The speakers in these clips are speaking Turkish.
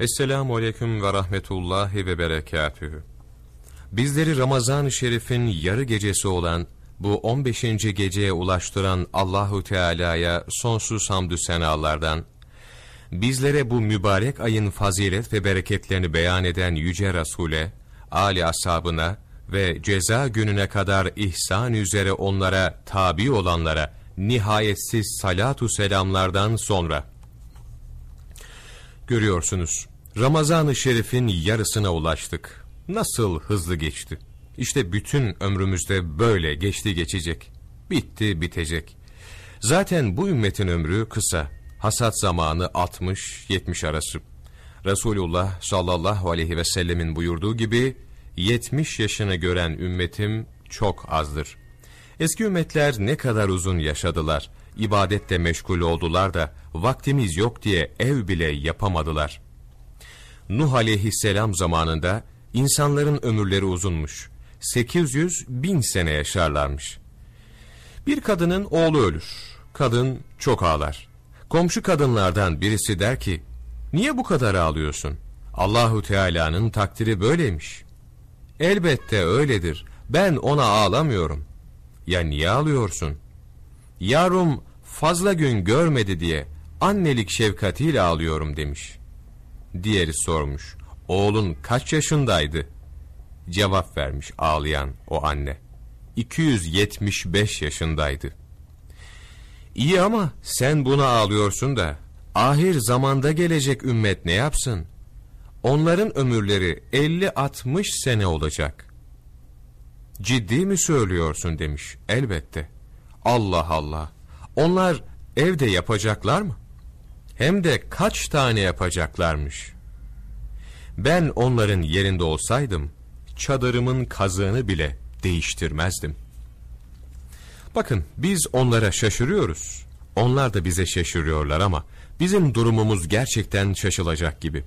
Esselamu Aleyküm ve Rahmetullahi ve Berekatühü. Bizleri Ramazan-ı Şerif'in yarı gecesi olan bu 15. geceye ulaştıran Allahu Teala'ya sonsuz hamdü senalardan, bizlere bu mübarek ayın fazilet ve bereketlerini beyan eden Yüce Resul'e, âli ashabına ve ceza gününe kadar ihsan üzere onlara tabi olanlara nihayetsiz salatu selamlardan sonra, Görüyorsunuz, Ramazan-ı Şerif'in yarısına ulaştık. Nasıl hızlı geçti. İşte bütün ömrümüzde böyle geçti geçecek. Bitti bitecek. Zaten bu ümmetin ömrü kısa. Hasat zamanı 60-70 arası. Resulullah sallallahu aleyhi ve sellemin buyurduğu gibi 70 yaşını gören ümmetim çok azdır. Eski ümmetler ne kadar uzun yaşadılar, ibadette meşgul oldular da vaktimiz yok diye ev bile yapamadılar. Nuh aleyhisselam zamanında insanların ömürleri uzunmuş. 800 bin sene yaşarlarmış. Bir kadının oğlu ölür. Kadın çok ağlar. Komşu kadınlardan birisi der ki, niye bu kadar ağlıyorsun? Allahu Teala'nın takdiri böyleymiş. Elbette öyledir. Ben ona ağlamıyorum. Ya niye ağlıyorsun? Yarum fazla gün görmedi diye annelik şefkatiyle ağlıyorum demiş. Diğeri sormuş. Oğlun kaç yaşındaydı? Cevap vermiş ağlayan o anne. 275 yaşındaydı. İyi ama sen buna ağlıyorsun da ahir zamanda gelecek ümmet ne yapsın? Onların ömürleri 50-60 sene olacak. Ciddi mi söylüyorsun demiş. Elbette. Allah Allah. Onlar evde yapacaklar mı? Hem de kaç tane yapacaklarmış. Ben onların yerinde olsaydım, çadırımın kazığını bile değiştirmezdim. Bakın biz onlara şaşırıyoruz. Onlar da bize şaşırıyorlar ama bizim durumumuz gerçekten şaşılacak gibi.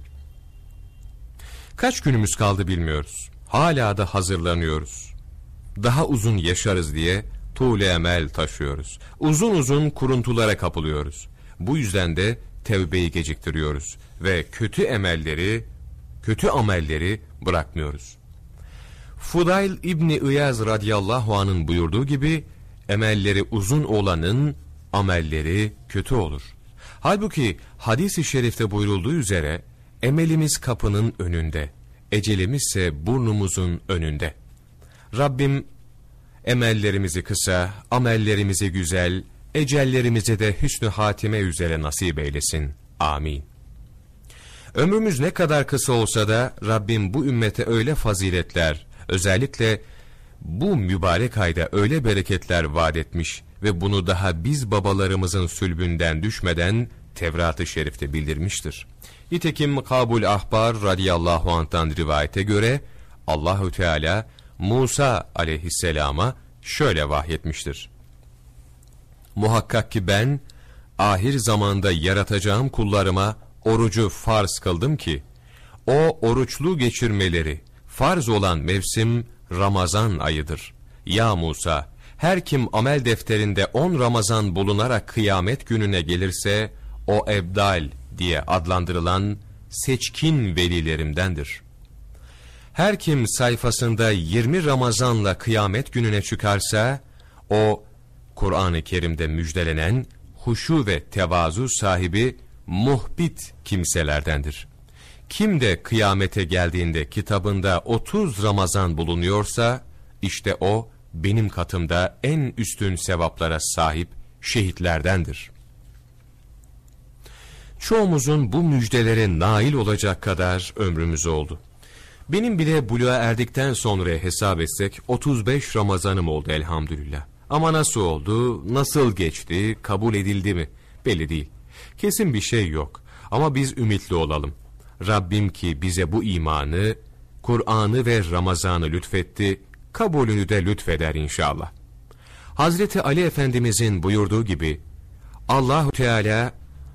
Kaç günümüz kaldı bilmiyoruz. Hala da hazırlanıyoruz. Daha uzun yaşarız diye tuğle emel taşıyoruz. Uzun uzun kuruntulara kapılıyoruz. Bu yüzden de tevbeyi geciktiriyoruz ve kötü emelleri, kötü amelleri bırakmıyoruz. Fudayl İbni İyaz radıyallahu anın buyurduğu gibi emelleri uzun olanın amelleri kötü olur. Halbuki hadis-i şerifte buyurulduğu üzere emelimiz kapının önünde, ecelimiz ise burnumuzun önünde. Rabbim emellerimizi kısa, amellerimizi güzel, ecellerimizi de hüsnü hatime üzere nasip eylesin. Amin. Ömrümüz ne kadar kısa olsa da Rabbim bu ümmete öyle faziletler, özellikle bu mübarek ayda öyle bereketler vaat etmiş ve bunu daha biz babalarımızın sülbünden düşmeden Tevrat-ı Şerif'te bildirmiştir. Nitekim Kabul Ahbar radıyallahu anh'tan rivayete göre Allahü Teala Musa aleyhisselama şöyle vahyetmiştir. Muhakkak ki ben ahir zamanda yaratacağım kullarıma orucu farz kıldım ki o oruçlu geçirmeleri farz olan mevsim Ramazan ayıdır. Ya Musa her kim amel defterinde on Ramazan bulunarak kıyamet gününe gelirse o ebdal diye adlandırılan seçkin velilerimdendir. Her kim sayfasında 20 Ramazanla kıyamet gününe çıkarsa, o Kur'an-ı Kerim'de müjdelenen huşu ve tevazu sahibi muhbit kimselerdendir. Kim de kıyamete geldiğinde kitabında 30 Ramazan bulunuyorsa, işte o benim katımda en üstün sevaplara sahip şehitlerdendir. Çoğumuzun bu müjdelere nail olacak kadar ömrümüz oldu. Benim bile buluğa erdikten sonra hesap etsek 35 Ramazanım oldu elhamdülillah. Ama nasıl oldu, nasıl geçti, kabul edildi mi? Belli değil. Kesin bir şey yok. Ama biz ümitli olalım. Rabbim ki bize bu imanı, Kur'an'ı ve Ramazan'ı lütfetti, kabulünü de lütfeder inşallah. Hazreti Ali Efendimizin buyurduğu gibi, Allahu Teala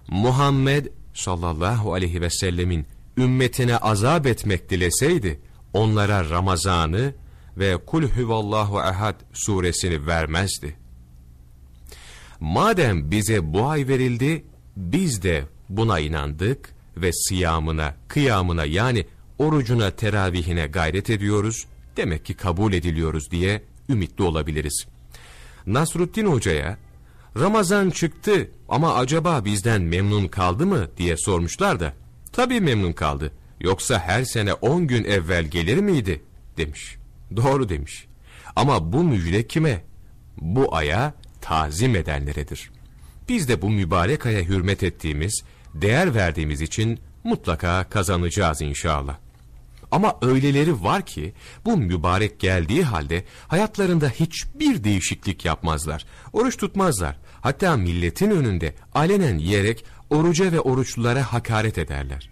Muhammed sallallahu aleyhi ve sellemin ümmetine azap etmek dileseydi, onlara Ramazan'ı ve Kul huvallahu ehad suresini vermezdi. Madem bize bu ay verildi, biz de buna inandık ve siyamına, kıyamına yani orucuna, teravihine gayret ediyoruz, demek ki kabul ediliyoruz diye ümitli olabiliriz. Nasruddin Hoca'ya Ramazan çıktı ama acaba bizden memnun kaldı mı diye sormuşlar da tabii memnun kaldı yoksa her sene on gün evvel gelir miydi demiş. Doğru demiş ama bu müjde kime? Bu aya tazim edenleredir. Biz de bu mübarek aya hürmet ettiğimiz, değer verdiğimiz için mutlaka kazanacağız inşallah. Ama öyleleri var ki bu mübarek geldiği halde hayatlarında hiçbir değişiklik yapmazlar. Oruç tutmazlar. Hatta milletin önünde alenen yiyerek oruca ve oruçlulara hakaret ederler.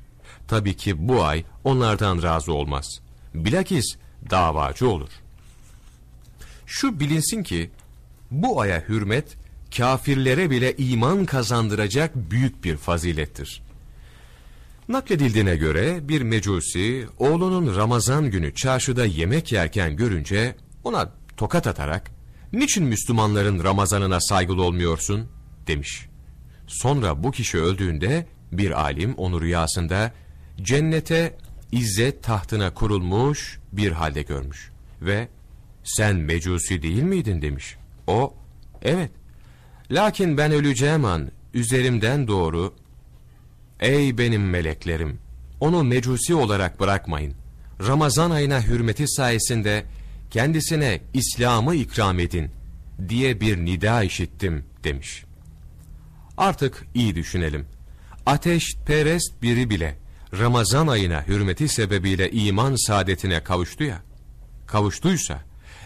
Tabii ki bu ay onlardan razı olmaz. Bilakis davacı olur. Şu bilinsin ki bu aya hürmet kafirlere bile iman kazandıracak büyük bir fazilettir. Nakledildiğine göre bir mecusi oğlunun Ramazan günü çarşıda yemek yerken görünce ona tokat atarak niçin Müslümanların Ramazanına saygılı olmuyorsun demiş. Sonra bu kişi öldüğünde bir alim onu rüyasında cennete izzet tahtına kurulmuş bir halde görmüş ve sen mecusi değil miydin demiş. O evet lakin ben öleceğim an üzerimden doğru Ey benim meleklerim! Onu mecusi olarak bırakmayın. Ramazan ayına hürmeti sayesinde kendisine İslam'ı ikram edin diye bir nida işittim demiş. Artık iyi düşünelim. Ateş perest biri bile Ramazan ayına hürmeti sebebiyle iman saadetine kavuştu ya, kavuştuysa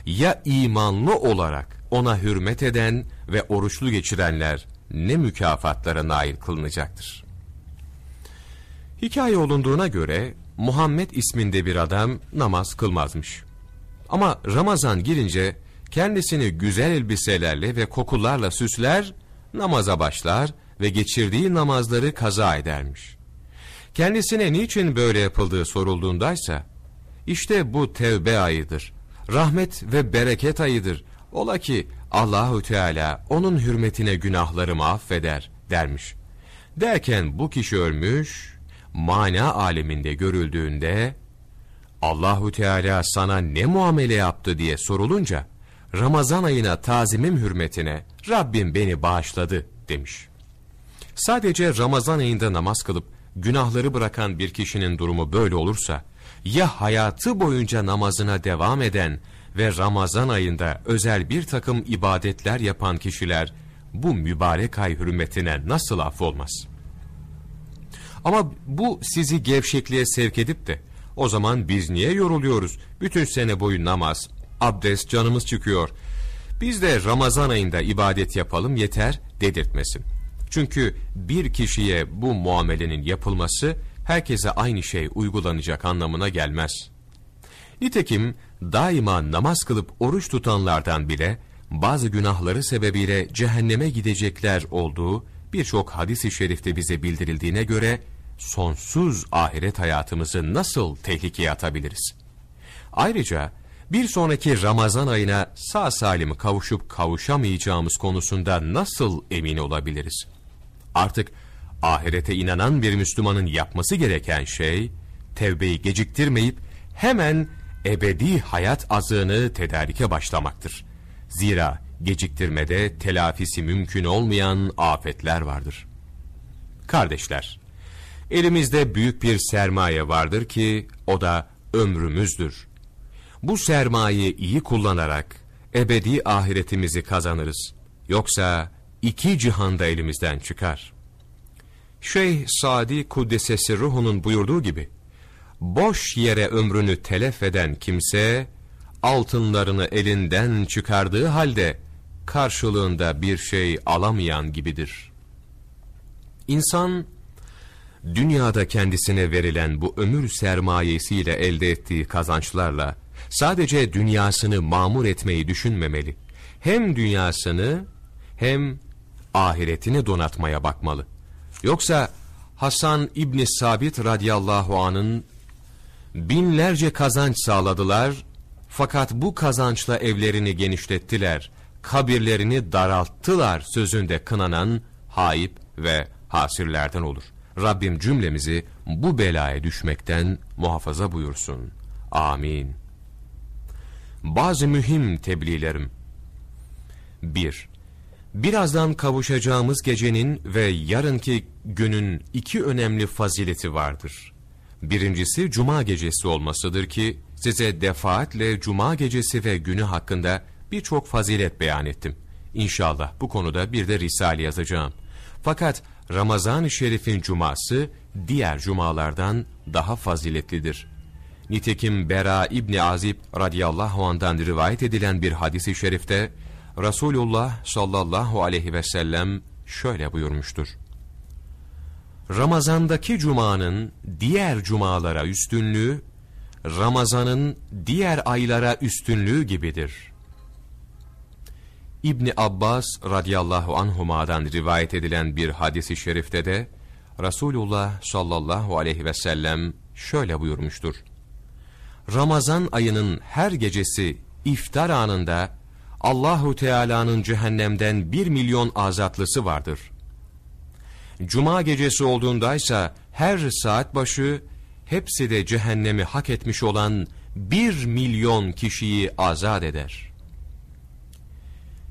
ya imanlı olarak ona hürmet eden ve oruçlu geçirenler ne mükafatlara nail kılınacaktır. Hikaye olunduğuna göre Muhammed isminde bir adam namaz kılmazmış. Ama Ramazan girince kendisini güzel elbiselerle ve kokularla süsler, namaza başlar ve geçirdiği namazları kaza edermiş. Kendisine niçin böyle yapıldığı sorulduğundaysa, işte bu tevbe ayıdır, rahmet ve bereket ayıdır. Ola ki Allahü Teala onun hürmetine günahlarımı affeder dermiş. Derken bu kişi ölmüş mana aleminde görüldüğünde Allahu Teala sana ne muamele yaptı diye sorulunca Ramazan ayına tazimim hürmetine Rabbim beni bağışladı demiş. Sadece Ramazan ayında namaz kılıp günahları bırakan bir kişinin durumu böyle olursa ya hayatı boyunca namazına devam eden ve Ramazan ayında özel bir takım ibadetler yapan kişiler bu mübarek ay hürmetine nasıl affolmaz?'' Ama bu sizi gevşekliğe sevk edip de o zaman biz niye yoruluyoruz? Bütün sene boyu namaz, abdest canımız çıkıyor. Biz de Ramazan ayında ibadet yapalım yeter dedirtmesin. Çünkü bir kişiye bu muamelenin yapılması herkese aynı şey uygulanacak anlamına gelmez. Nitekim daima namaz kılıp oruç tutanlardan bile bazı günahları sebebiyle cehenneme gidecekler olduğu birçok hadis-i şerifte bize bildirildiğine göre sonsuz ahiret hayatımızı nasıl tehlikeye atabiliriz? Ayrıca bir sonraki Ramazan ayına sağ salim kavuşup kavuşamayacağımız konusunda nasıl emin olabiliriz? Artık ahirete inanan bir Müslümanın yapması gereken şey, tevbeyi geciktirmeyip hemen ebedi hayat azığını tedarike başlamaktır. Zira geciktirmede telafisi mümkün olmayan afetler vardır. Kardeşler, Elimizde büyük bir sermaye vardır ki o da ömrümüzdür. Bu sermayeyi iyi kullanarak ebedi ahiretimizi kazanırız. Yoksa iki cihanda elimizden çıkar. Şeyh Sadi Kuddesesi Ruhu'nun buyurduğu gibi, boş yere ömrünü telef eden kimse, altınlarını elinden çıkardığı halde, karşılığında bir şey alamayan gibidir. İnsan, dünyada kendisine verilen bu ömür sermayesiyle elde ettiği kazançlarla sadece dünyasını mamur etmeyi düşünmemeli. Hem dünyasını hem ahiretini donatmaya bakmalı. Yoksa Hasan İbni Sabit radıyallahu anın binlerce kazanç sağladılar fakat bu kazançla evlerini genişlettiler, kabirlerini daralttılar sözünde kınanan haip ve hasirlerden olur. Rabbim cümlemizi bu belaya düşmekten muhafaza buyursun. Amin. Bazı mühim tebliğlerim. 1. Birazdan kavuşacağımız gecenin ve yarınki günün iki önemli fazileti vardır. Birincisi Cuma gecesi olmasıdır ki size defaatle Cuma gecesi ve günü hakkında birçok fazilet beyan ettim. İnşallah bu konuda bir de risale yazacağım. Fakat Ramazan-ı Şerif'in cuması diğer cumalardan daha faziletlidir. Nitekim Bera İbni Azib radıyallahu andan rivayet edilen bir hadisi şerifte Resulullah sallallahu aleyhi ve sellem şöyle buyurmuştur. Ramazandaki cumanın diğer cumalara üstünlüğü, Ramazanın diğer aylara üstünlüğü gibidir. İbni Abbas radıyallahu anhuma'dan rivayet edilen bir hadisi şerifte de Resulullah sallallahu aleyhi ve sellem şöyle buyurmuştur. Ramazan ayının her gecesi iftar anında Allahu Teala'nın cehennemden bir milyon azatlısı vardır. Cuma gecesi olduğundaysa her saat başı hepsi de cehennemi hak etmiş olan bir milyon kişiyi azat eder.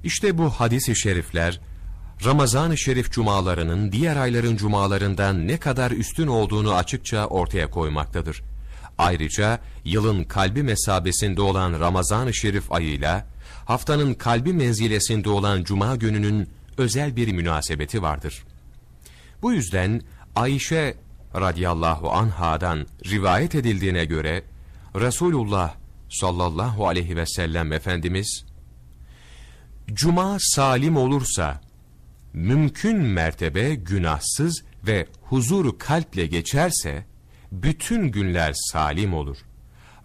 İşte bu hadis-i şerifler, Ramazan-ı Şerif cumalarının diğer ayların cumalarından ne kadar üstün olduğunu açıkça ortaya koymaktadır. Ayrıca yılın kalbi mesabesinde olan Ramazan-ı Şerif ayıyla, haftanın kalbi menzilesinde olan Cuma gününün özel bir münasebeti vardır. Bu yüzden Ayşe radıyallahu anhadan rivayet edildiğine göre, Resulullah sallallahu aleyhi ve sellem Efendimiz, Cuma salim olursa, mümkün mertebe günahsız ve huzuru kalple geçerse, bütün günler salim olur.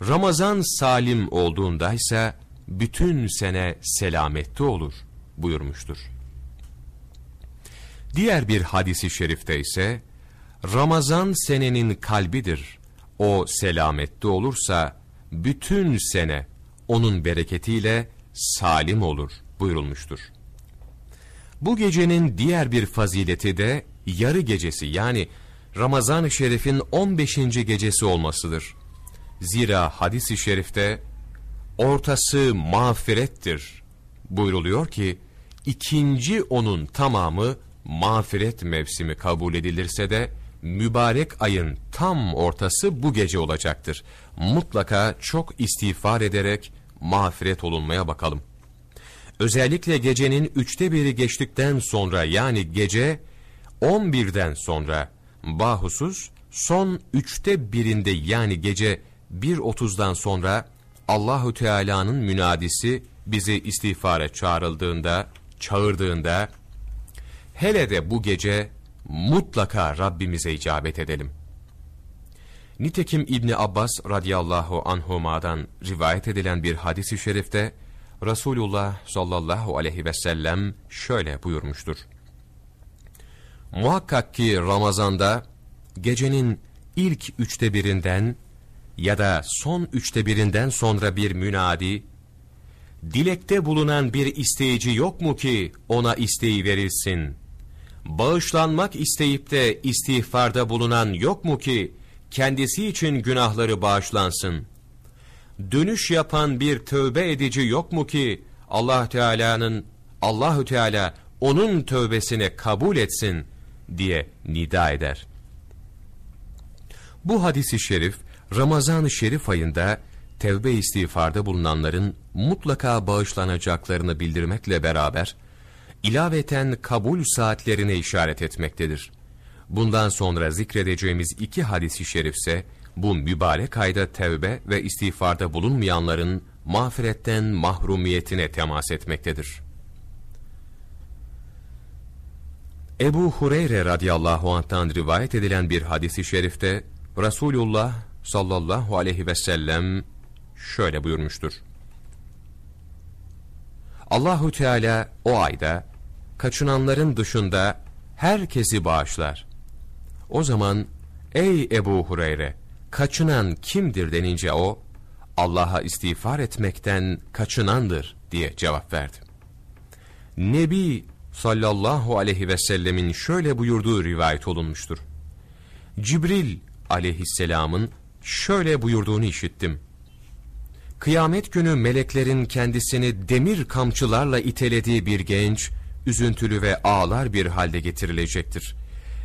Ramazan salim olduğundaysa, bütün sene selamette olur buyurmuştur. Diğer bir hadisi şerifte ise, Ramazan senenin kalbidir. O selamette olursa, bütün sene onun bereketiyle salim olur buyurulmuştur. Bu gecenin diğer bir fazileti de yarı gecesi yani Ramazan-ı Şerif'in 15. gecesi olmasıdır. Zira hadis-i şerifte ortası mağfirettir buyruluyor ki ikinci onun tamamı mağfiret mevsimi kabul edilirse de mübarek ayın tam ortası bu gece olacaktır. Mutlaka çok istiğfar ederek mağfiret olunmaya bakalım. Özellikle gecenin üçte biri geçtikten sonra yani gece 11'den sonra bahusuz son üçte birinde yani gece 1.30'dan sonra Allahü Teala'nın münadisi bizi istiğfara çağrıldığında, çağırdığında hele de bu gece mutlaka Rabbimize icabet edelim. Nitekim İbni Abbas radıyallahu anhuma'dan rivayet edilen bir hadisi şerifte Resulullah sallallahu aleyhi ve sellem şöyle buyurmuştur. Muhakkak ki Ramazan'da gecenin ilk üçte birinden ya da son üçte birinden sonra bir münadi, dilekte bulunan bir isteyici yok mu ki ona isteği verilsin? Bağışlanmak isteyip de istiğfarda bulunan yok mu ki kendisi için günahları bağışlansın? Dönüş yapan bir tövbe edici yok mu ki Allah Teala'nın Allahü Teala onun tövbesine kabul etsin diye nida eder. Bu hadisi şerif Ramazan-ı Şerif ayında tevbe istiğfarda bulunanların mutlaka bağışlanacaklarını bildirmekle beraber ilaveten kabul saatlerine işaret etmektedir. Bundan sonra zikredeceğimiz iki hadisi şerifse bu mübarek ayda tevbe ve istiğfarda bulunmayanların mağfiretten mahrumiyetine temas etmektedir. Ebu Hureyre radıyallahu anh'tan rivayet edilen bir hadisi şerifte Resulullah sallallahu aleyhi ve sellem şöyle buyurmuştur. Allahu Teala o ayda kaçınanların dışında herkesi bağışlar. O zaman ey Ebu Hureyre kaçınan kimdir denince o Allah'a istiğfar etmekten kaçınandır diye cevap verdi. Nebi sallallahu aleyhi ve sellemin şöyle buyurduğu rivayet olunmuştur. Cibril aleyhisselamın şöyle buyurduğunu işittim. Kıyamet günü meleklerin kendisini demir kamçılarla itelediği bir genç, üzüntülü ve ağlar bir halde getirilecektir.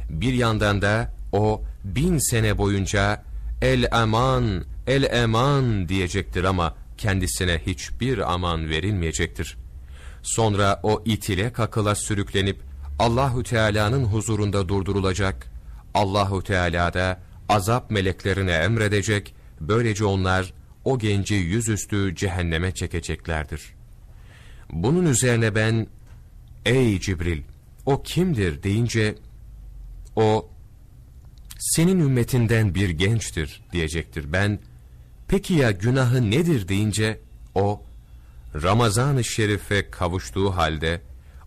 Bir yandan da o bin sene boyunca el eman, el eman diyecektir ama kendisine hiçbir aman verilmeyecektir. Sonra o itile kakıla sürüklenip Allahu Teala'nın huzurunda durdurulacak. Allahu Teala da azap meleklerine emredecek. Böylece onlar o genci yüzüstü cehenneme çekeceklerdir. Bunun üzerine ben ey Cibril o kimdir deyince o senin ümmetinden bir gençtir diyecektir. Ben peki ya günahı nedir deyince o Ramazan-ı Şerif'e kavuştuğu halde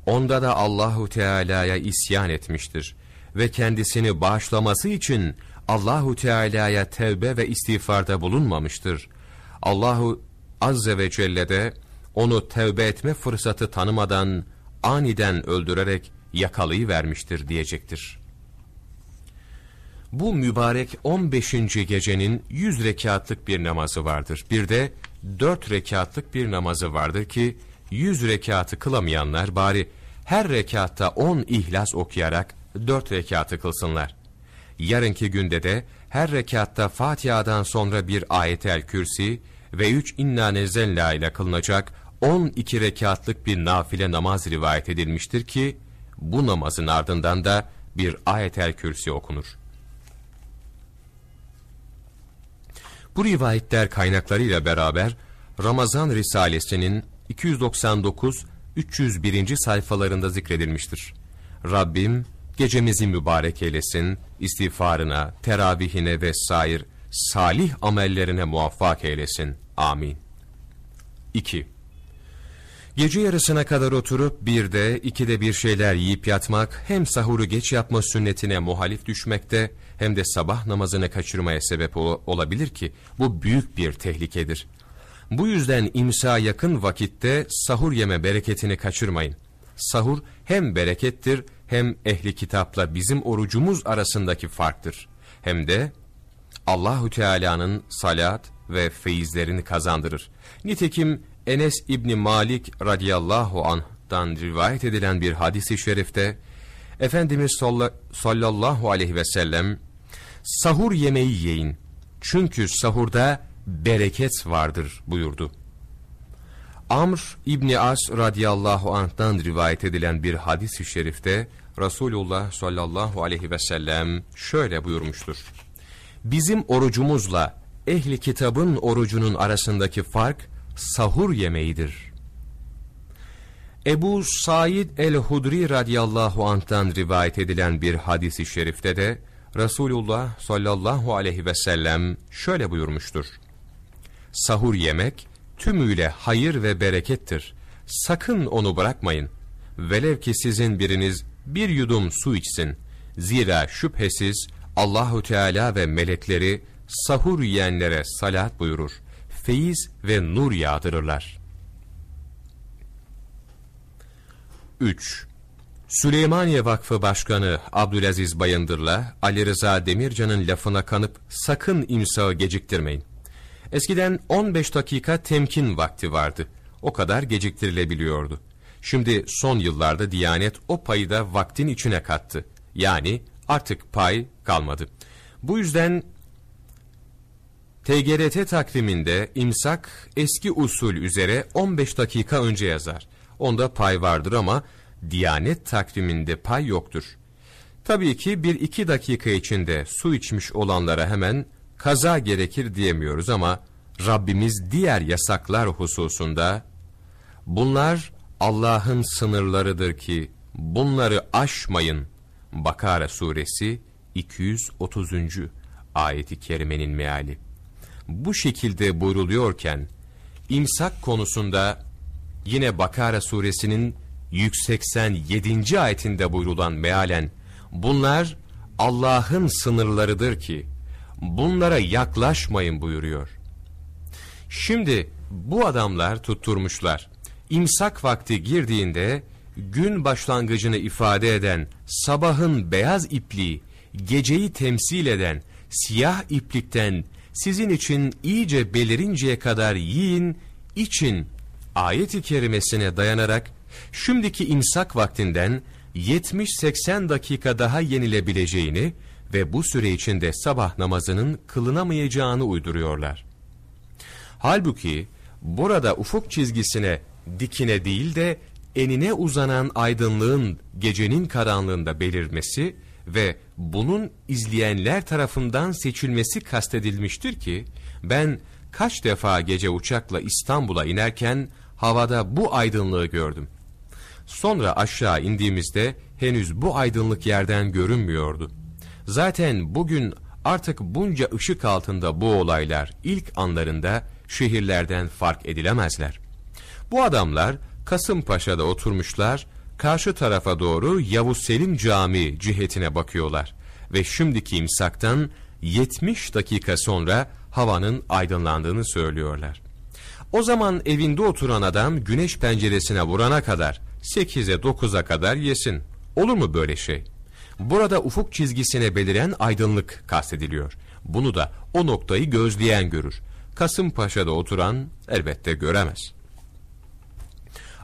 onda da Allahu Teala'ya isyan etmiştir ve kendisini bağışlaması için Allahu Teala'ya tevbe ve istiğfarda bulunmamıştır. Allahu Azze ve Celle de onu tevbe etme fırsatı tanımadan aniden öldürerek yakalayıvermiştir diyecektir. Bu mübarek 15. gecenin 100 rekatlık bir namazı vardır. Bir de 4 rekatlık bir namazı vardır ki 100 rekatı kılamayanlar bari her rekatta 10 ihlas okuyarak 4 rekatı kılsınlar. Yarınki günde de her rekatta Fatiha'dan sonra bir ayetel kürsi ve 3 inna nezzelna ile kılınacak 12 rekatlık bir nafile namaz rivayet edilmiştir ki bu namazın ardından da bir ayetel kürsi okunur. Bu rivayetler kaynaklarıyla beraber Ramazan Risalesi'nin 299-301. sayfalarında zikredilmiştir. Rabbim gecemizi mübarek eylesin, istiğfarına, teravihine ve sair salih amellerine muvaffak eylesin. Amin. 2. Gece yarısına kadar oturup bir de iki de bir şeyler yiyip yatmak hem sahuru geç yapma sünnetine muhalif düşmekte hem de sabah namazını kaçırmaya sebep ol olabilir ki bu büyük bir tehlikedir. Bu yüzden imsa yakın vakitte sahur yeme bereketini kaçırmayın. Sahur hem berekettir hem ehli kitapla bizim orucumuz arasındaki farktır. Hem de Allahü Teala'nın salat ve feyizlerini kazandırır. Nitekim Enes İbni Malik radıyallahu anh'dan rivayet edilen bir hadisi şerifte Efendimiz sallallahu aleyhi ve sellem sahur yemeği yiyin çünkü sahurda bereket vardır buyurdu. Amr İbni As radıyallahu anh'tan rivayet edilen bir hadis-i şerifte Resulullah sallallahu aleyhi ve sellem şöyle buyurmuştur. Bizim orucumuzla ehli kitabın orucunun arasındaki fark sahur yemeğidir. Ebu Said el-Hudri radıyallahu anh'tan rivayet edilen bir hadisi şerifte de Resulullah sallallahu aleyhi ve sellem şöyle buyurmuştur. Sahur yemek tümüyle hayır ve berekettir. Sakın onu bırakmayın. Velev ki sizin biriniz bir yudum su içsin. Zira şüphesiz Allahu Teala ve melekleri sahur yiyenlere salat buyurur. Feyiz ve nur yağdırırlar. 3. Süleymaniye Vakfı Başkanı Abdülaziz Bayındır'la Ali Rıza Demircan'ın lafına kanıp sakın imsağı geciktirmeyin. Eskiden 15 dakika temkin vakti vardı. O kadar geciktirilebiliyordu. Şimdi son yıllarda Diyanet o payı da vaktin içine kattı. Yani artık pay kalmadı. Bu yüzden TGRT takviminde imsak eski usul üzere 15 dakika önce yazar. Onda pay vardır ama Diyanet takviminde pay yoktur. Tabii ki bir iki dakika içinde su içmiş olanlara hemen kaza gerekir diyemiyoruz ama Rabbimiz diğer yasaklar hususunda bunlar Allah'ın sınırlarıdır ki bunları aşmayın. Bakara suresi 230. ayeti kerimenin meali. Bu şekilde buyruluyorken imsak konusunda yine Bakara suresinin 187. ayetinde buyrulan mealen bunlar Allah'ın sınırlarıdır ki bunlara yaklaşmayın buyuruyor. Şimdi bu adamlar tutturmuşlar. İmsak vakti girdiğinde gün başlangıcını ifade eden sabahın beyaz ipliği geceyi temsil eden siyah iplikten sizin için iyice belirinceye kadar yiyin, için ayet-i kerimesine dayanarak şimdiki imsak vaktinden 70-80 dakika daha yenilebileceğini ve bu süre içinde sabah namazının kılınamayacağını uyduruyorlar. Halbuki burada ufuk çizgisine dikine değil de enine uzanan aydınlığın gecenin karanlığında belirmesi ve bunun izleyenler tarafından seçilmesi kastedilmiştir ki ben kaç defa gece uçakla İstanbul'a inerken havada bu aydınlığı gördüm. Sonra aşağı indiğimizde henüz bu aydınlık yerden görünmüyordu. Zaten bugün artık bunca ışık altında bu olaylar ilk anlarında şehirlerden fark edilemezler. Bu adamlar Kasımpaşa'da oturmuşlar, karşı tarafa doğru Yavuz Selim Camii cihetine bakıyorlar ve şimdiki imsaktan 70 dakika sonra havanın aydınlandığını söylüyorlar. O zaman evinde oturan adam güneş penceresine vurana kadar 8'e 9'a kadar yesin. Olur mu böyle şey? Burada ufuk çizgisine beliren aydınlık kastediliyor. Bunu da o noktayı gözleyen görür. Kasımpaşa'da oturan elbette göremez.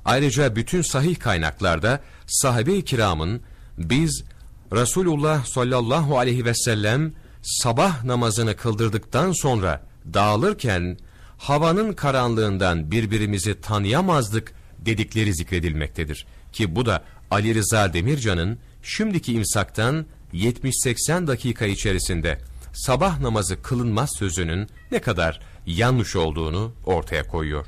Ayrıca bütün sahih kaynaklarda sahabe-i kiramın biz Resulullah sallallahu aleyhi ve sellem sabah namazını kıldırdıktan sonra dağılırken havanın karanlığından birbirimizi tanıyamazdık dedikleri zikredilmektedir. Ki bu da Ali Rıza Demircan'ın şimdiki imsaktan 70-80 dakika içerisinde sabah namazı kılınmaz sözünün ne kadar yanlış olduğunu ortaya koyuyor.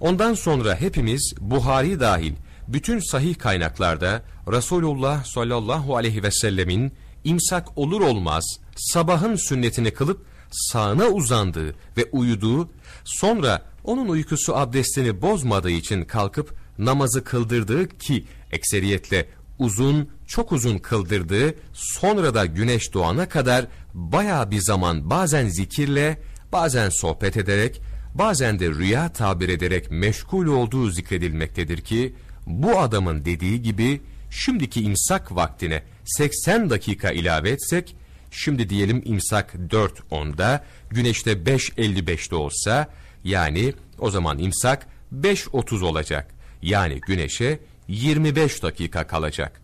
Ondan sonra hepimiz Buhari dahil bütün sahih kaynaklarda Resulullah sallallahu aleyhi ve sellemin imsak olur olmaz sabahın sünnetini kılıp sağına uzandığı ve uyuduğu, sonra onun uykusu abdestini bozmadığı için kalkıp namazı kıldırdığı ki ekseriyetle uzun, çok uzun kıldırdığı, sonra da güneş doğana kadar baya bir zaman bazen zikirle, bazen sohbet ederek, bazen de rüya tabir ederek meşgul olduğu zikredilmektedir ki, bu adamın dediği gibi şimdiki imsak vaktine 80 dakika ilave etsek, şimdi diyelim imsak 4.10'da, güneşte 5.55'te olsa, yani o zaman imsak 5.30 olacak. Yani güneşe 25 dakika kalacak.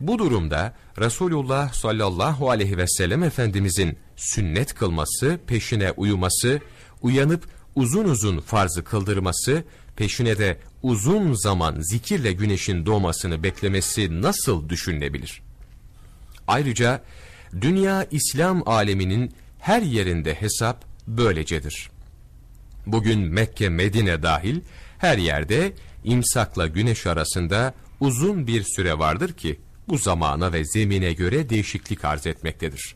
Bu durumda Resulullah sallallahu aleyhi ve sellem Efendimizin sünnet kılması, peşine uyuması, uyanıp uzun uzun farzı kıldırması, peşine de uzun zaman zikirle güneşin doğmasını beklemesi nasıl düşünülebilir? Ayrıca dünya İslam aleminin her yerinde hesap böylecedir. Bugün Mekke, Medine dahil her yerde imsakla güneş arasında uzun bir süre vardır ki bu zamana ve zemine göre değişiklik arz etmektedir.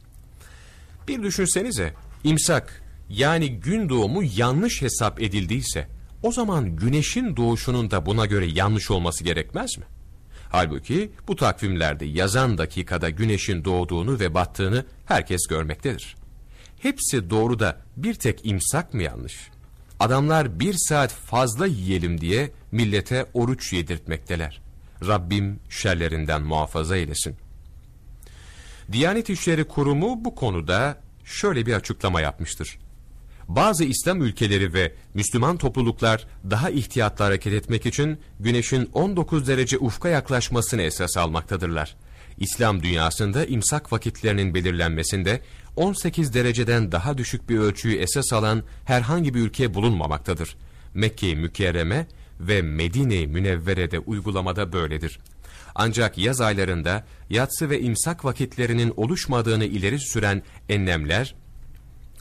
Bir düşünsenize imsak yani gün doğumu yanlış hesap edildiyse o zaman güneşin doğuşunun da buna göre yanlış olması gerekmez mi? Halbuki bu takvimlerde yazan dakikada güneşin doğduğunu ve battığını herkes görmektedir. Hepsi doğru da bir tek imsak mı yanlış? Adamlar bir saat fazla yiyelim diye millete oruç yedirtmekteler. Rabbim şerlerinden muhafaza eylesin. Diyanet İşleri Kurumu bu konuda şöyle bir açıklama yapmıştır. Bazı İslam ülkeleri ve Müslüman topluluklar daha ihtiyatlı hareket etmek için güneşin 19 derece ufka yaklaşmasını esas almaktadırlar. İslam dünyasında imsak vakitlerinin belirlenmesinde 18 dereceden daha düşük bir ölçüyü esas alan herhangi bir ülke bulunmamaktadır. Mekke-i Mükerreme ve Medine-i Münevvere'de uygulamada böyledir. Ancak yaz aylarında yatsı ve imsak vakitlerinin oluşmadığını ileri süren enlemler,